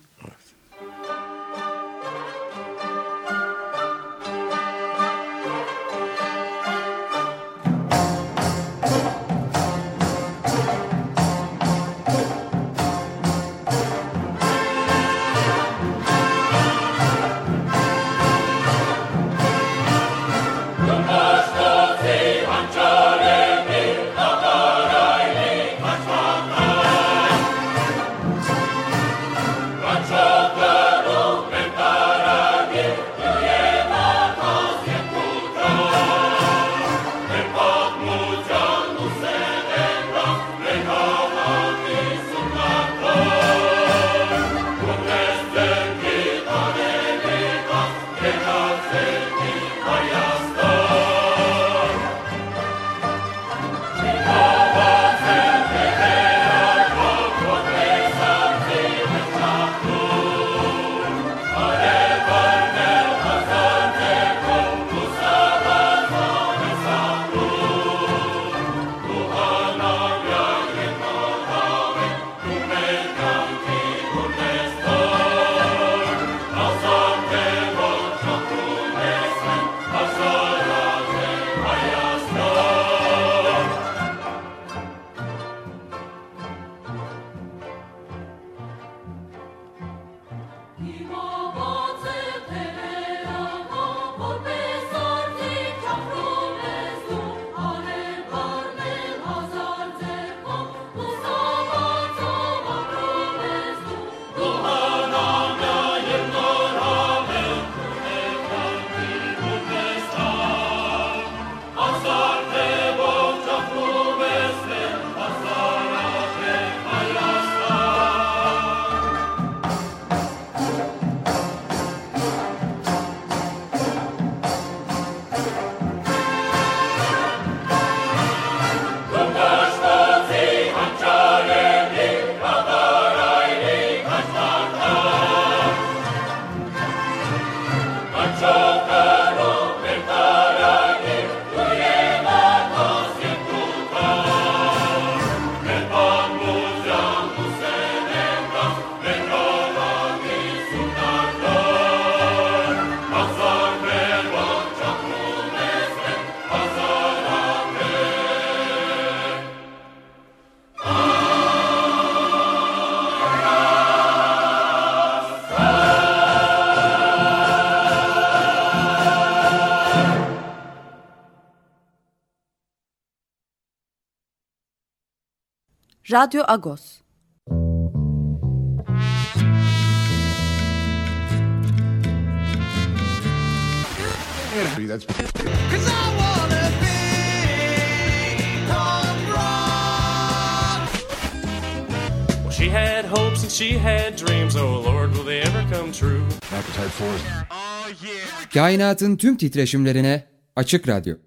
Radyo Agos. She had hopes and she had dreams. Oh Lord, will they ever come true? Kainatın tüm titreşimlerine Açık Radyo.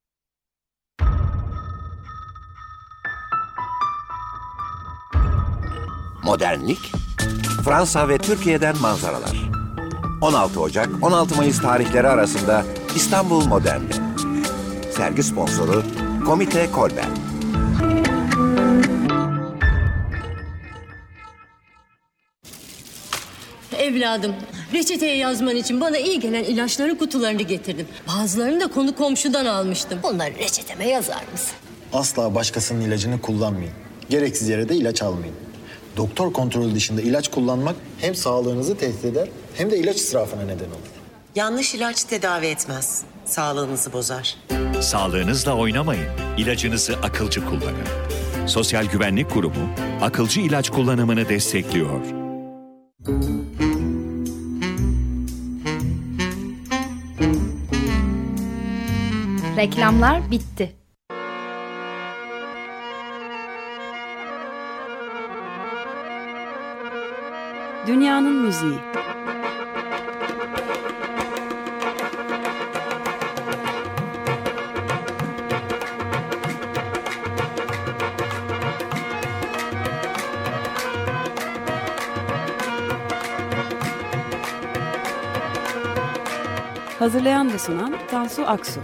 Modernlik, Fransa ve Türkiye'den manzaralar. 16 Ocak, 16 Mayıs tarihleri arasında İstanbul Modern'de. Sergi sponsoru Komite Kolber. Evladım, reçeteye yazman için bana iyi gelen ilaçların kutularını getirdim. Bazılarını da konu komşudan almıştım. Onları reçeteme yazar mısın? Asla başkasının ilacını kullanmayın. Gereksiz yere de ilaç almayın. Doktor kontrolü dışında ilaç kullanmak hem sağlığınızı tehdit eder hem de ilaç israfına neden olur. Yanlış ilaç tedavi etmez. Sağlığınızı bozar. Sağlığınızla oynamayın. İlacınızı akılcı kullanın. Sosyal Güvenlik Kurumu akılcı ilaç kullanımını destekliyor. Reklamlar bitti. Dünyanın müziği. Hazırlayan ve sunan Tansu Aksu.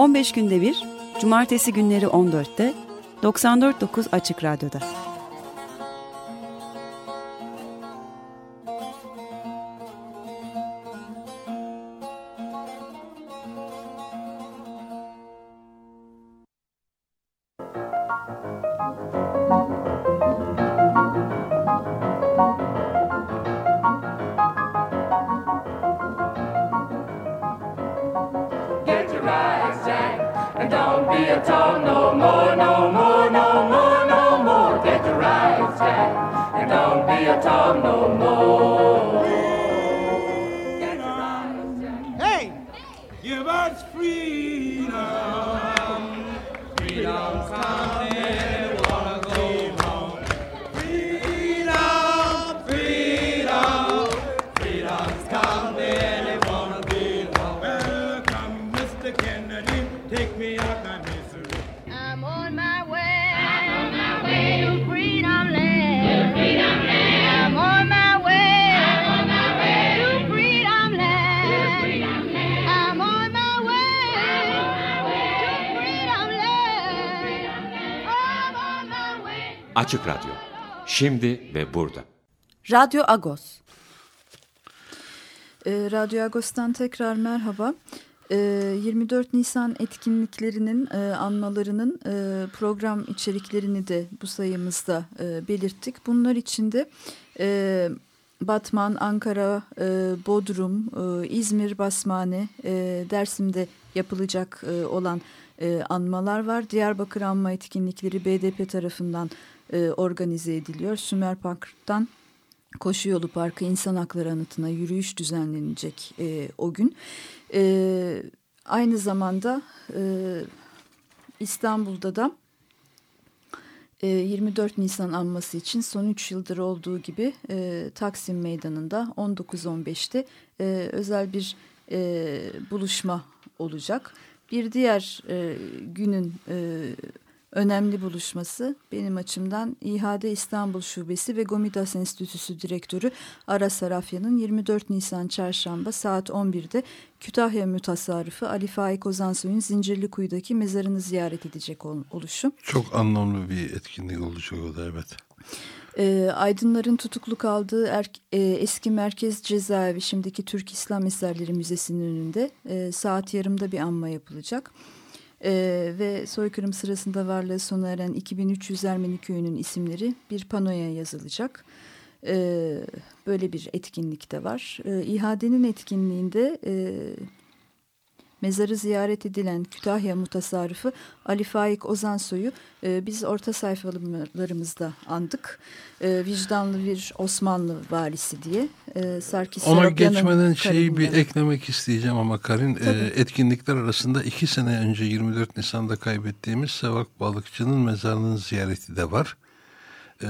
...15 günde bir, cumartesi günleri 14'te... ...94.9 Açık Radyo'da. Açık Radyo. Şimdi ve burada. Radyo Agos. E, Radyo Agos'tan tekrar merhaba. E, 24 Nisan etkinliklerinin e, anmalarının e, program içeriklerini de bu sayımızda e, belirttik. Bunlar içinde e, Batman, Ankara, e, Bodrum, e, İzmir, Basmane, e, Dersim'de yapılacak e, olan e, anmalar var. Diyarbakır anma etkinlikleri BDP tarafından e, organize ediliyor. Sümer Park'tan Koşu Yolu Parkı İnsan Hakları Anıtı'na yürüyüş düzenlenecek e, o gün. E, aynı zamanda e, İstanbul'da da e, 24 Nisan anması için son 3 yıldır olduğu gibi e, Taksim Meydanı'nda 19.15'te e, özel bir e, buluşma olacak. Bir diğer e, günün e, önemli buluşması benim açımdan İHAD İstanbul Şubesi ve Gomidas Enstitüsü Direktörü Aras Sarafyan'ın 24 Nisan Çarşamba saat 11'de Kütahya Mütasarrıfı Ali Faik Ozansoy'un Zincirlikuyu'daki mezarını ziyaret edecek ol- oluşu. Çok anlamlı bir etkinlik olacak o da evet. E, aydınların tutukluk aldığı er, e, eski merkez cezaevi şimdiki Türk İslam Eserleri Müzesi'nin önünde e, saat yarımda bir anma yapılacak. E, ve soykırım sırasında varlığı sona eren 2300 Ermeni köyünün isimleri bir panoya yazılacak. E, böyle bir etkinlik de var. E, İHA'denin etkinliğinde e, mezarı ziyaret edilen Kütahya mutasarrıfı Ali Faik Ozansoy'u e, biz orta sayfalarımızda andık. E, vicdanlı bir Osmanlı valisi diye. E, Sarkis Ona geçmeden şeyi bir eklemek isteyeceğim ama Karin Tabii. e, etkinlikler arasında iki sene önce 24 Nisan'da kaybettiğimiz Sevak Balıkçı'nın mezarının ziyareti de var. E,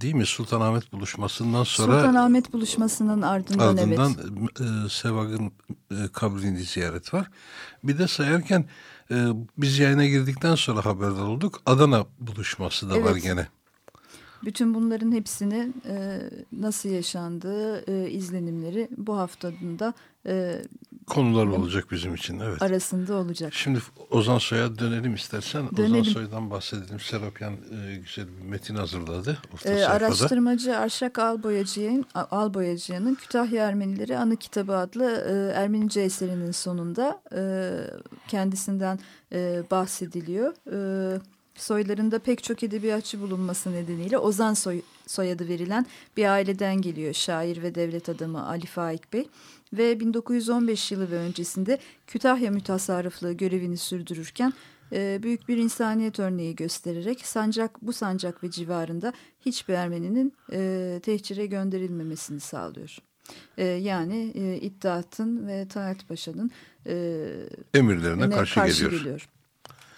değil mi? Sultanahmet buluşmasından sonra Sultanahmet buluşmasının ardından, ardından evet. e, Sevak'ın e, kabrini ziyaret var. Bir de sayarken e, biz yayına girdikten sonra haberdar olduk. Adana buluşması da var Evet. gene. Bütün bunların hepsini e, nasıl yaşandığı e, izlenimleri bu haftanın da e, Konular olacak bizim için evet. arasında olacak. Şimdi Ozan Soy'a dönelim istersen. Dönelim. Ozan Soy'dan bahsedelim. Serapyan e, güzel bir metin hazırladı. Ee, sayfada. araştırmacı Arşak Alboyacı'nın Alboyacı'nın Kütahya Ermenileri Anı Kitabı adlı e, Ermenice eserinin sonunda e, kendisinden e, bahsediliyor. E, soylarında pek çok edebiyatçı bulunması nedeniyle Ozan soy, soyadı verilen bir aileden geliyor şair ve devlet adamı Ali Faik Bey. Ve 1915 yılı ve öncesinde Kütahya mütasarrıflığı görevini sürdürürken e, büyük bir insaniyet örneği göstererek sancak bu sancak ve civarında hiçbir Ermeninin e, tehcire gönderilmemesini sağlıyor. E, yani e, İttihat'ın ve Talat Paşa'nın e, Emirlerine ne- karşı geliyor.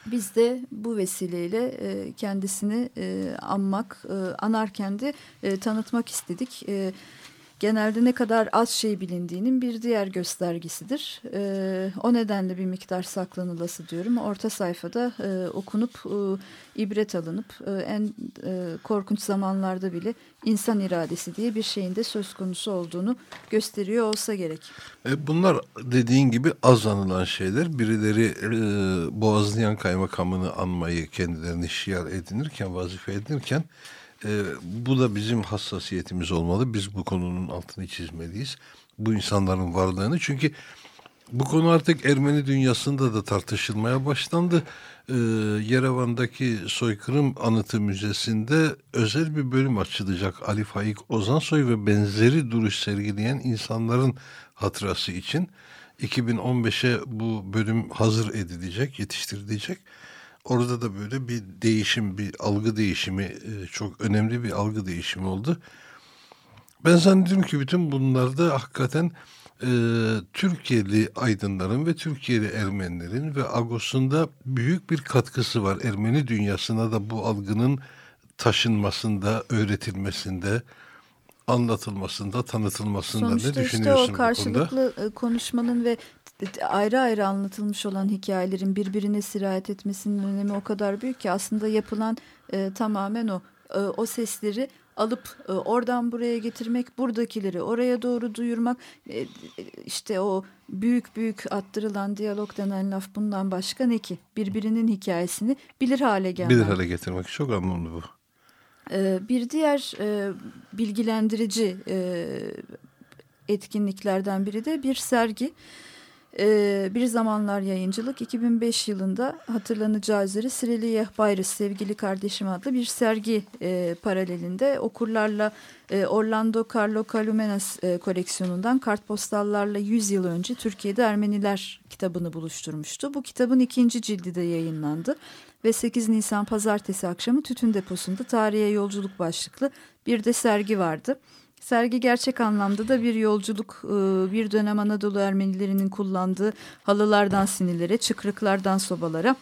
Biz de bu vesileyle e, kendisini e, anmak, e, anarken de e, tanıtmak istedik. E, genelde ne kadar az şey bilindiğinin bir diğer göstergesidir. E, o nedenle bir miktar saklanılası diyorum. Orta sayfada e, okunup e, ibret alınıp e, en e, korkunç zamanlarda bile insan iradesi diye bir şeyin de söz konusu olduğunu gösteriyor olsa gerek. E, bunlar dediğin gibi az anılan şeyler. Birileri e, Boğazlayan Kaymakamını anmayı kendilerini şiar edinirken, vazife edinirken e, bu da bizim hassasiyetimiz olmalı. Biz bu konunun altını çizmeliyiz. Bu insanların varlığını. Çünkü bu konu artık Ermeni dünyasında da tartışılmaya başlandı. Ee, Yerevan'daki soykırım anıtı müzesinde özel bir bölüm açılacak. Ali Faik Ozansoy ve benzeri duruş sergileyen insanların hatırası için. 2015'e bu bölüm hazır edilecek, yetiştirilecek. Orada da böyle bir değişim, bir algı değişimi, e, çok önemli bir algı değişimi oldu. Ben zannediyorum ki bütün bunlarda hakikaten e, Türkiye'li aydınların ve Türkiye'li Ermenilerin ve Agos'un büyük bir katkısı var. Ermeni dünyasına da bu algının taşınmasında, öğretilmesinde, anlatılmasında, tanıtılmasında ne Sonuçta işte düşünüyorsun o bu konuda? karşılıklı e, konuşmanın ve ayrı ayrı anlatılmış olan hikayelerin birbirine sirayet etmesinin önemi o kadar büyük ki aslında yapılan e, tamamen o. E, o sesleri alıp e, oradan buraya getirmek, buradakileri oraya doğru duyurmak, e, işte o büyük büyük attırılan diyalog denen laf bundan başka ne ki? Birbirinin hikayesini bilir hale gelmek. Bilir hale getirmek çok anlamlı bu. Ee, Bir diğer e, bilgilendirici e, etkinliklerden biri de bir sergi. e, Bir Zamanlar Yayıncılık 2005 yılında hatırlanacağı üzere Sirili Bayrı Sevgili Kardeşim adlı bir sergi e, paralelinde okurlarla e, Orlando Carlo Calumenas e, koleksiyonundan kartpostallarla 100 yıl önce Türkiye'de Ermeniler kitabını buluşturmuştu. Bu kitabın ikinci cildi de yayınlandı ve 8 Nisan pazartesi akşamı Tütün Deposu'nda tarihe yolculuk başlıklı bir de sergi vardı. Sergi gerçek anlamda da bir yolculuk, e, bir dönem Anadolu Ermenilerinin kullandığı halılardan sinirlere, çıkrıklardan sobalara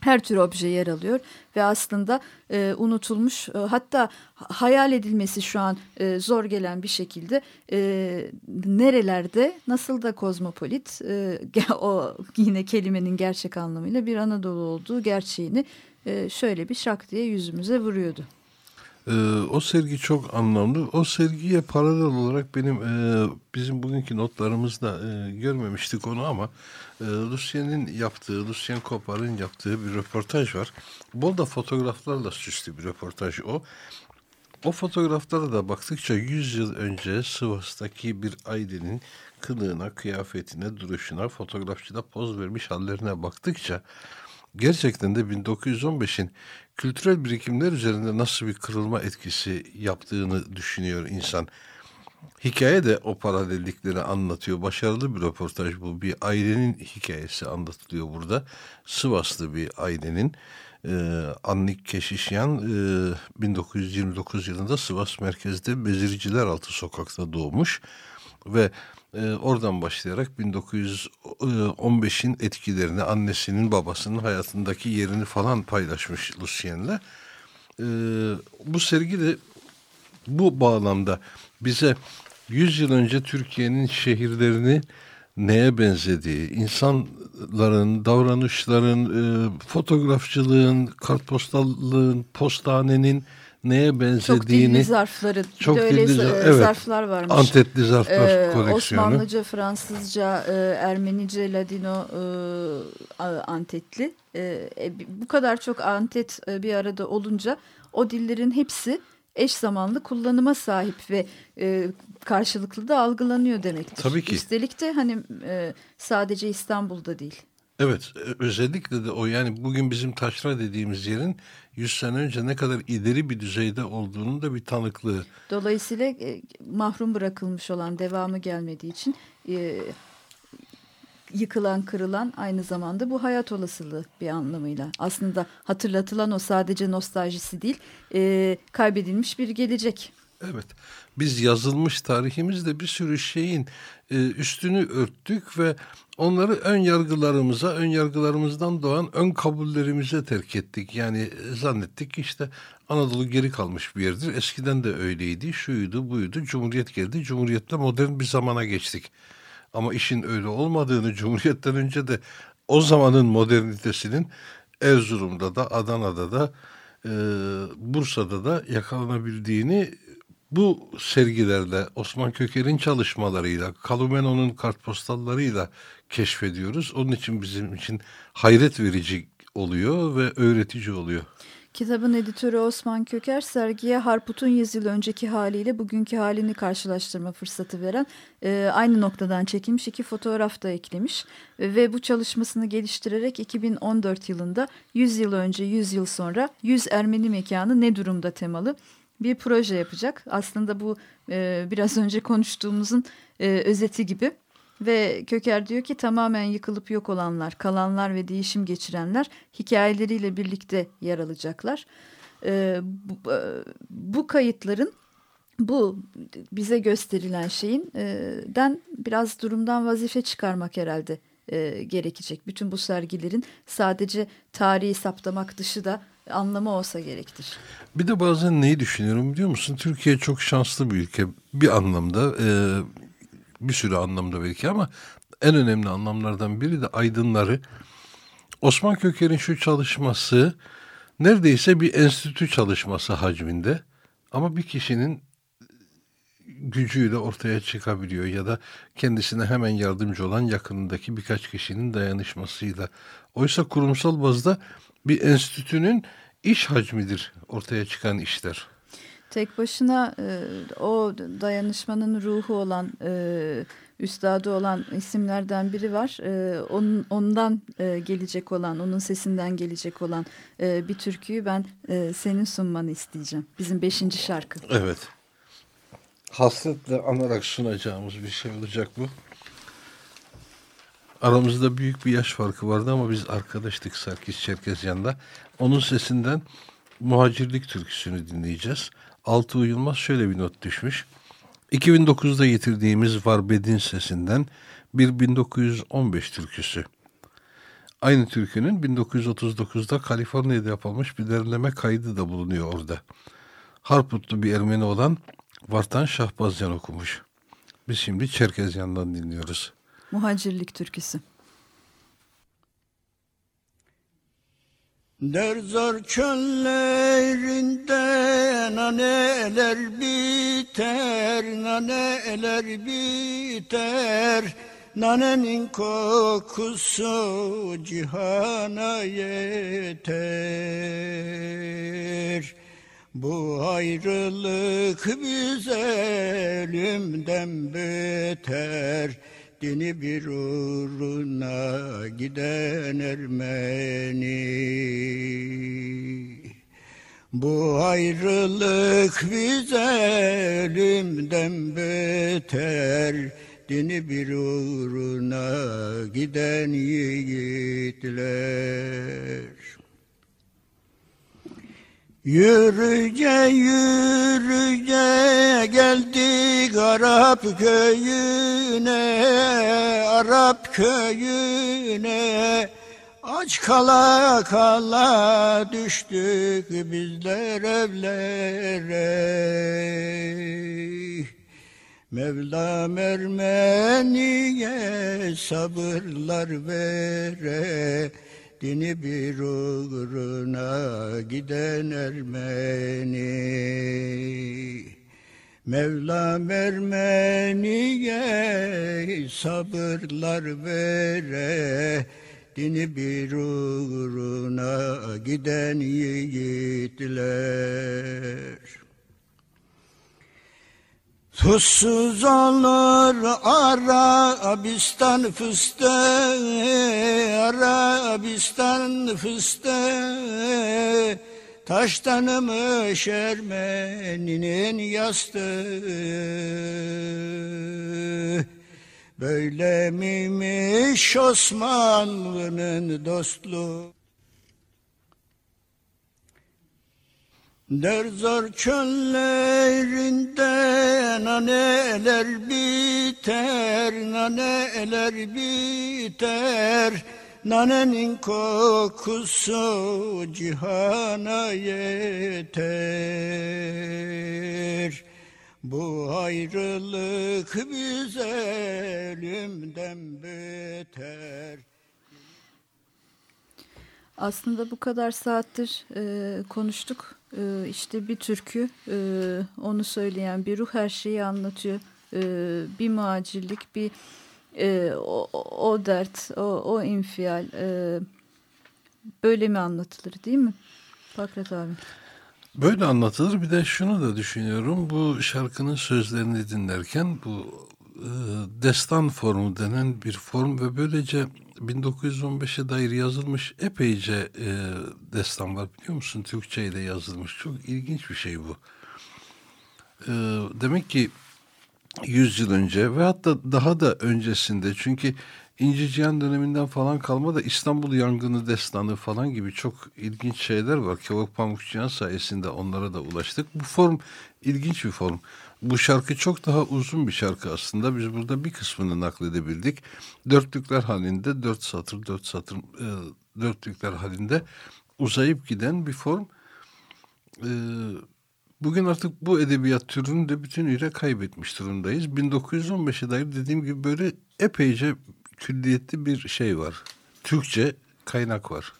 her tür obje yer alıyor ve aslında e, unutulmuş e, hatta hayal edilmesi şu an e, zor gelen bir şekilde e, nerelerde nasıl da kozmopolit e, o yine kelimenin gerçek anlamıyla bir Anadolu olduğu gerçeğini e, şöyle bir şak diye yüzümüze vuruyordu. Ee, o sergi çok anlamlı. O sergiye paralel olarak benim e, bizim bugünkü notlarımızda e, görmemiştik onu ama e, Lucien'in yaptığı, Lucien Kopar'ın yaptığı bir röportaj var. Bol da fotoğraflarla süslü bir röportaj o. O fotoğraflara da baktıkça 100 yıl önce Sivas'taki bir ailenin kılığına, kıyafetine, duruşuna, fotoğrafçıda poz vermiş hallerine baktıkça gerçekten de 1915'in kültürel birikimler üzerinde nasıl bir kırılma etkisi yaptığını düşünüyor insan. Hikaye de o paralellikleri anlatıyor. Başarılı bir röportaj bu. Bir ailenin hikayesi anlatılıyor burada. Sivaslı bir ailenin. Ee, Annik Keşişyan e, 1929 yılında Sivas merkezde Bezirciler Altı sokakta doğmuş ve e, oradan başlayarak 1915'in etkilerini annesinin babasının hayatındaki yerini falan paylaşmış Lucien'le. E, bu sergi de bu bağlamda bize 100 yıl önce Türkiye'nin şehirlerini neye benzediği, insanların, davranışların, e, fotoğrafçılığın, kartpostallığın, postanenin neye benzediğini... Çok dilli zarfları, çok dilli zar- e, evet. zarflar varmış. Antetli zarflar Ee, koleksiyonu. Osmanlıca, Fransızca, e, Ermenice, Ladino e, antetli. E, e, bu kadar çok antet e, bir arada olunca o dillerin hepsi eş zamanlı kullanıma sahip ve e, karşılıklı da algılanıyor demektir. Tabii ki. Üstelik de hani e, sadece İstanbul'da değil. Evet e, özellikle de o yani bugün bizim taşra dediğimiz yerin 100 sene önce ne kadar ileri bir düzeyde olduğunun da bir tanıklığı. Dolayısıyla e, mahrum bırakılmış olan devamı gelmediği için e, yıkılan kırılan aynı zamanda bu hayat olasılığı bir anlamıyla. Aslında hatırlatılan o sadece nostaljisi değil e, kaybedilmiş bir gelecek. Evet biz yazılmış tarihimizde bir sürü şeyin e, üstünü örttük ve onları ön yargılarımıza, ön yargılarımızdan doğan ön kabullerimize terk ettik. Yani e, zannettik işte Anadolu geri kalmış bir yerdir. Eskiden de öyleydi, şuydu, buydu. Cumhuriyet geldi. Cumhuriyetle modern bir zamana geçtik. Ama işin öyle olmadığını, Cumhuriyet'ten önce de o zamanın modernitesinin Erzurum'da da, Adana'da da, e, Bursa'da da yakalanabildiğini bu sergilerle, Osman Köker'in çalışmalarıyla, Kalumeno'nun kartpostallarıyla keşfediyoruz. Onun için bizim için hayret verici oluyor ve öğretici oluyor. Kitabın editörü Osman Köker sergiye Harput'un 100 yıl önceki haliyle bugünkü halini karşılaştırma fırsatı veren e, aynı noktadan çekilmiş iki fotoğraf da eklemiş. Ve bu çalışmasını geliştirerek 2014 yılında 100 yıl önce 100 yıl sonra 100 Ermeni mekanı ne durumda temalı bir proje yapacak. Aslında bu e, biraz önce konuştuğumuzun e, özeti gibi. Ve Köker diyor ki tamamen yıkılıp yok olanlar, kalanlar ve değişim geçirenler hikayeleriyle birlikte yer alacaklar. E, bu, bu kayıtların bu bize gösterilen şeyin e, den biraz durumdan vazife çıkarmak herhalde e, gerekecek. Bütün bu sergilerin sadece tarihi saptamak dışı da anlamı olsa gerektir. Bir de bazen neyi düşünüyorum biliyor musun? Türkiye çok şanslı bir ülke bir anlamda e, bir sürü anlamda belki ama en önemli anlamlardan biri de aydınları. Osman Köker'in şu çalışması neredeyse bir enstitü çalışması hacminde ama bir kişinin gücüyle ortaya çıkabiliyor ya da kendisine hemen yardımcı olan yakınındaki birkaç kişinin dayanışmasıyla. Oysa kurumsal bazda bir enstitünün iş hacmidir ortaya çıkan işler. Tek başına e, o dayanışmanın ruhu olan, e, üstadı olan isimlerden biri var. E, onun, ondan e, gelecek olan, onun sesinden gelecek olan e, bir türküyü ben e, senin sunmanı isteyeceğim. Bizim beşinci şarkı. Evet. Hasretle anarak sunacağımız bir şey olacak bu. Aramızda büyük bir yaş farkı vardı ama biz arkadaştık Sarkis Çerkezyan'da. Onun sesinden muhacirlik türküsünü dinleyeceğiz. Altı Uyulmaz şöyle bir not düşmüş. 2009'da getirdiğimiz Varbed'in sesinden bir 1915 türküsü. Aynı türkünün 1939'da Kaliforniya'da yapılmış bir derleme kaydı da bulunuyor orada. Harputlu bir Ermeni olan Vartan Şahbazyan okumuş. Biz şimdi Çerkezyan'dan dinliyoruz. Muhacirlik türküsü. Derzor çöllerinde naneler biter, naneler biter. Nanenin kokusu cihana yeter. Bu ayrılık bize ölümden beter. Dini bir uğruna giden Ermeni. Bu ayrılık bize ölümden beter. Dini bir uğruna giden yiğitler. Yürüce yürüce geldik Arap köyüne, Arap köyüne. Aç kala kala düştük bizler evlere. Mevlam Ermeniye sabırlar vere. Dini bir uğruna giden Ermeni. Mevlam Ermeniye sabırlar vere. Dini bir uğruna giden yiğitler Tuzsuz olur Arabistan fıstığı, Arabistan fıstığı. Taştanımış Ermeninin yastığı. Böyle miymiş Osmanlı'nın dostluğu? Derzor çöllerinde naneler biter, naneler biter. Nanenin kokusu cihana yeter. Bu ayrılık bize ölümden beter. Aslında bu kadar saattir e, konuştuk. E, işte bir türkü, e, onu söyleyen bir ruh her şeyi anlatıyor. E, bir muacirlik, bir e, o, o dert, o, o infial. E, böyle mi anlatılır değil mi? Fakret abi. Böyle anlatılır. Bir de şunu da düşünüyorum. Bu şarkının sözlerini dinlerken bu e, destan formu denen bir form ve böylece 1915'e dair yazılmış epeyce e, destan var biliyor musun? Türkçe ile yazılmış. Çok ilginç bir şey bu. E, demek ki 100 yıl önce ve hatta daha da öncesinde çünkü İnci Cihan döneminden falan kalma da İstanbul yangını destanı falan gibi çok ilginç şeyler var. Kevok Pamuk Cihan sayesinde onlara da ulaştık. Bu form ilginç bir form. Bu şarkı çok daha uzun bir şarkı aslında. Biz burada bir kısmını nakledebildik. Dörtlükler halinde, dört satır, dört satır, e, dörtlükler halinde uzayıp giden bir form. E, bugün artık bu edebiyat türünü de bütünüyle kaybetmiş durumdayız. 1915'e dair dediğim gibi böyle epeyce külliyetli bir şey var. Türkçe kaynak var.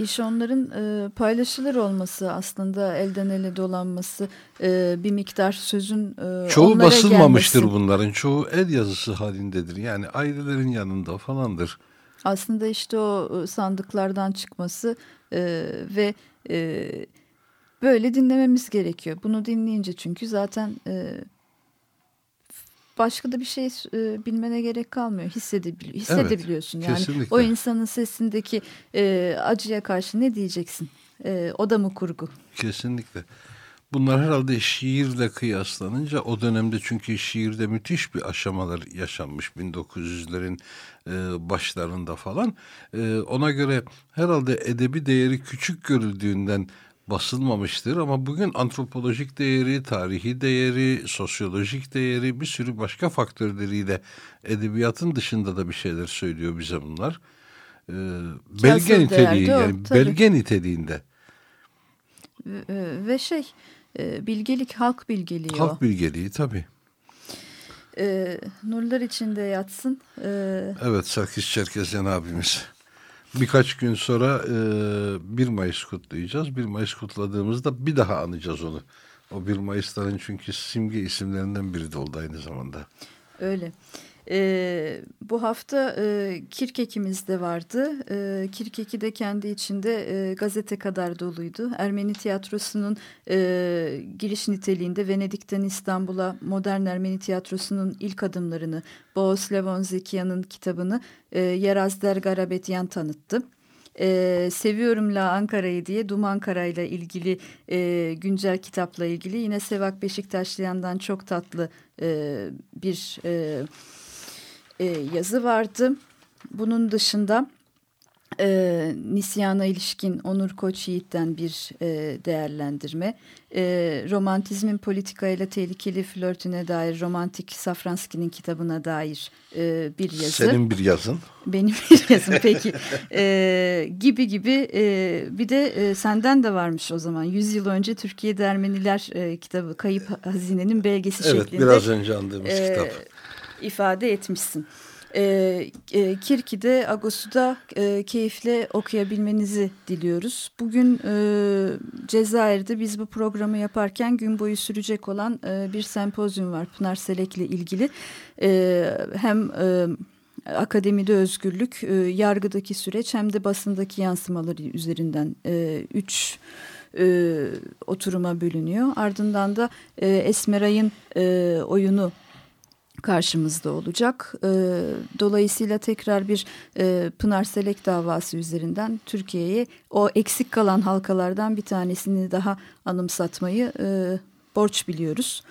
İş onların e, paylaşılır olması aslında elden ele dolanması e, bir miktar sözün e, Çoğu basılmamıştır gelmesi. bunların. Çoğu el yazısı halindedir. Yani ailelerin yanında falandır. Aslında işte o e, sandıklardan çıkması e, ve e, böyle dinlememiz gerekiyor. Bunu dinleyince çünkü zaten e, başka da bir şey e, bilmene gerek kalmıyor. Hissedebili hissedebiliyorsun. yani kesinlikle. o insanın sesindeki e, acıya karşı ne diyeceksin? E, o da mı kurgu? Kesinlikle. Bunlar herhalde şiirle kıyaslanınca o dönemde çünkü şiirde müthiş bir aşamalar yaşanmış 1900'lerin e, başlarında falan. E, ona göre herhalde edebi değeri küçük görüldüğünden basılmamıştır ama bugün antropolojik değeri, tarihi değeri, sosyolojik değeri bir sürü başka faktörleriyle edebiyatın dışında da bir şeyler söylüyor bize bunlar. E, belge Asıl niteliği o, yani tabii. belge niteliğinde. Ve, e, ve şey e, bilgelik halk bilgeliği o. Halk bilgeliği tabii. E, nurlar içinde yatsın. E, Evet Sarkis Çerkezyan abimiz. Birkaç gün sonra e, 1 Mayıs kutlayacağız. 1 Mayıs kutladığımızda bir daha anacağız onu. O 1 Mayıs'ların çünkü simge isimlerinden biri de oldu aynı zamanda. Öyle. Ee, bu hafta e, Kirkek'imiz de vardı. E, Kirkek'i de kendi içinde e, gazete kadar doluydu. Ermeni tiyatrosunun e, giriş niteliğinde Venedik'ten İstanbul'a modern Ermeni tiyatrosunun ilk adımlarını Boğaz Levon Zekiyan'ın kitabını e, Yerazder Garabetyan tanıttı. Ee, Seviyorum La Ankara'yı diye Dum Ankara ile ilgili e, güncel kitapla ilgili yine Sevak Beşiktaşlıyan'dan çok tatlı e, bir e, e, yazı vardı. Bunun dışında e, Nisyan'a ilişkin Onur Koç Yiğit'ten bir e, değerlendirme. E, romantizmin politikayla tehlikeli flörtüne dair romantik Safranski'nin kitabına dair e, bir yazı. Senin bir yazın. Benim bir yazım peki. E, gibi gibi e, bir de e, senden de varmış o zaman. 100 yıl önce Türkiye'de Ermeniler e, kitabı Kayıp Hazinenin belgesi Evet, şeklinde. biraz önce andığımız e, kitap. İfade etmişsin. E, e, Kirki'de Agos'u e, keyifle okuyabilmenizi diliyoruz. Bugün e, Cezayir'de biz bu programı yaparken gün boyu sürecek olan e, bir sempozyum var Pınar Selek'le ilgili. E, hem e, akademide özgürlük, e, yargıdaki süreç hem de basındaki yansımaları üzerinden e, üç e, oturuma bölünüyor. Ardından da e, Esmeray'ın e, oyunu karşımızda olacak. E, dolayısıyla tekrar bir e, Pınar Selek davası üzerinden Türkiye'ye o eksik kalan halkalardan bir tanesini daha anımsatmayı e, borç biliyoruz.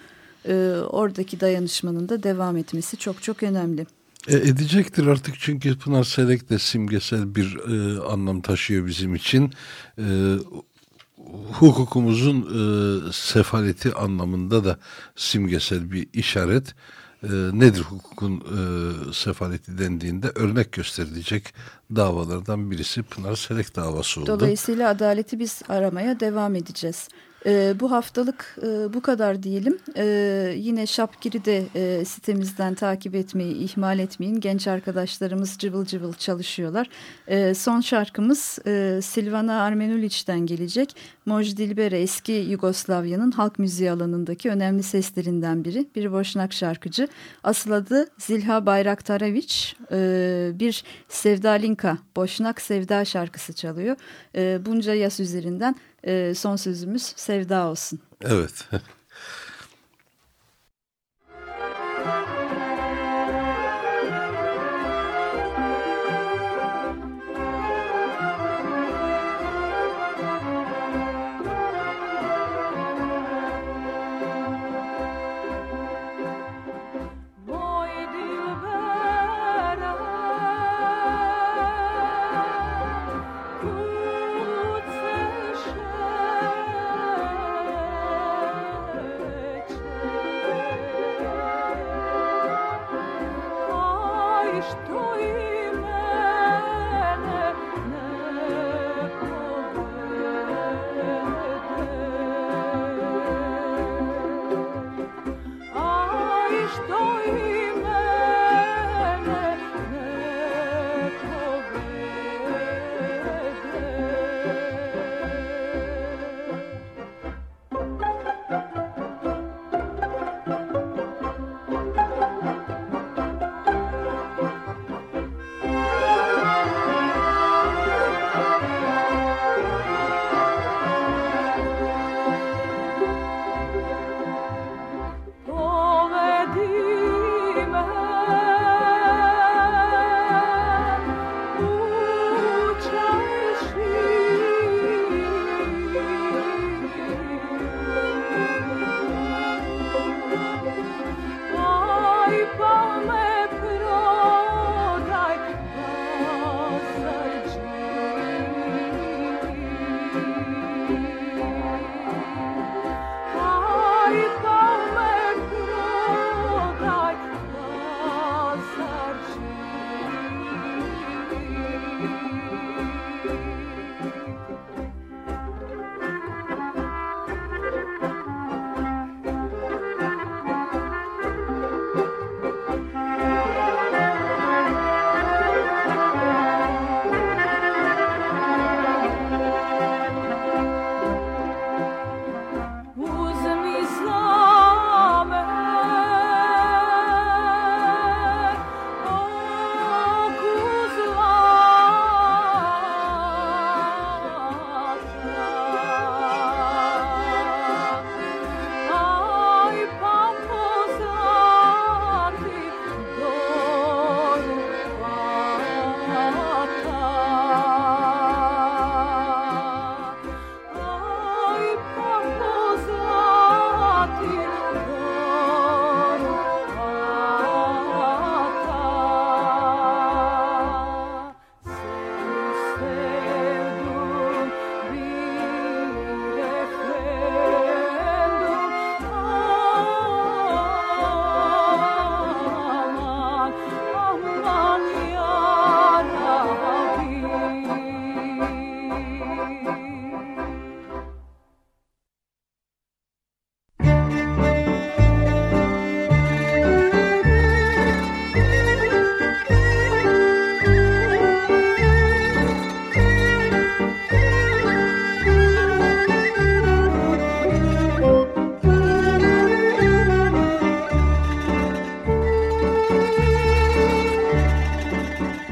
E, oradaki dayanışmanın da devam etmesi çok çok önemli. E, edecektir artık çünkü Pınar Selek de simgesel bir e, anlam taşıyor bizim için. E, hukukumuzun e, sefaleti anlamında da simgesel bir işaret. E, nedir hukukun e, sefaleti dendiğinde örnek gösterilecek davalardan birisi Pınar Selek davası oldu. Dolayısıyla adaleti biz aramaya devam edeceğiz. Ee, bu haftalık e, bu kadar diyelim. Ee, yine Şapgir'i de e, sitemizden takip etmeyi ihmal etmeyin. Genç arkadaşlarımız cıvıl cıvıl çalışıyorlar. Ee, son şarkımız e, Silvana Armenuliç'ten gelecek. Moj Dilbere eski Yugoslavya'nın halk müziği alanındaki önemli seslerinden biri. Bir boşnak şarkıcı. Asıl adı Zilha Bayraktareviç. Ee, bir Sevdalinka, boşnak sevda şarkısı çalıyor. Ee, bunca yaz üzerinden e, son sözümüz sevda olsun. Evet.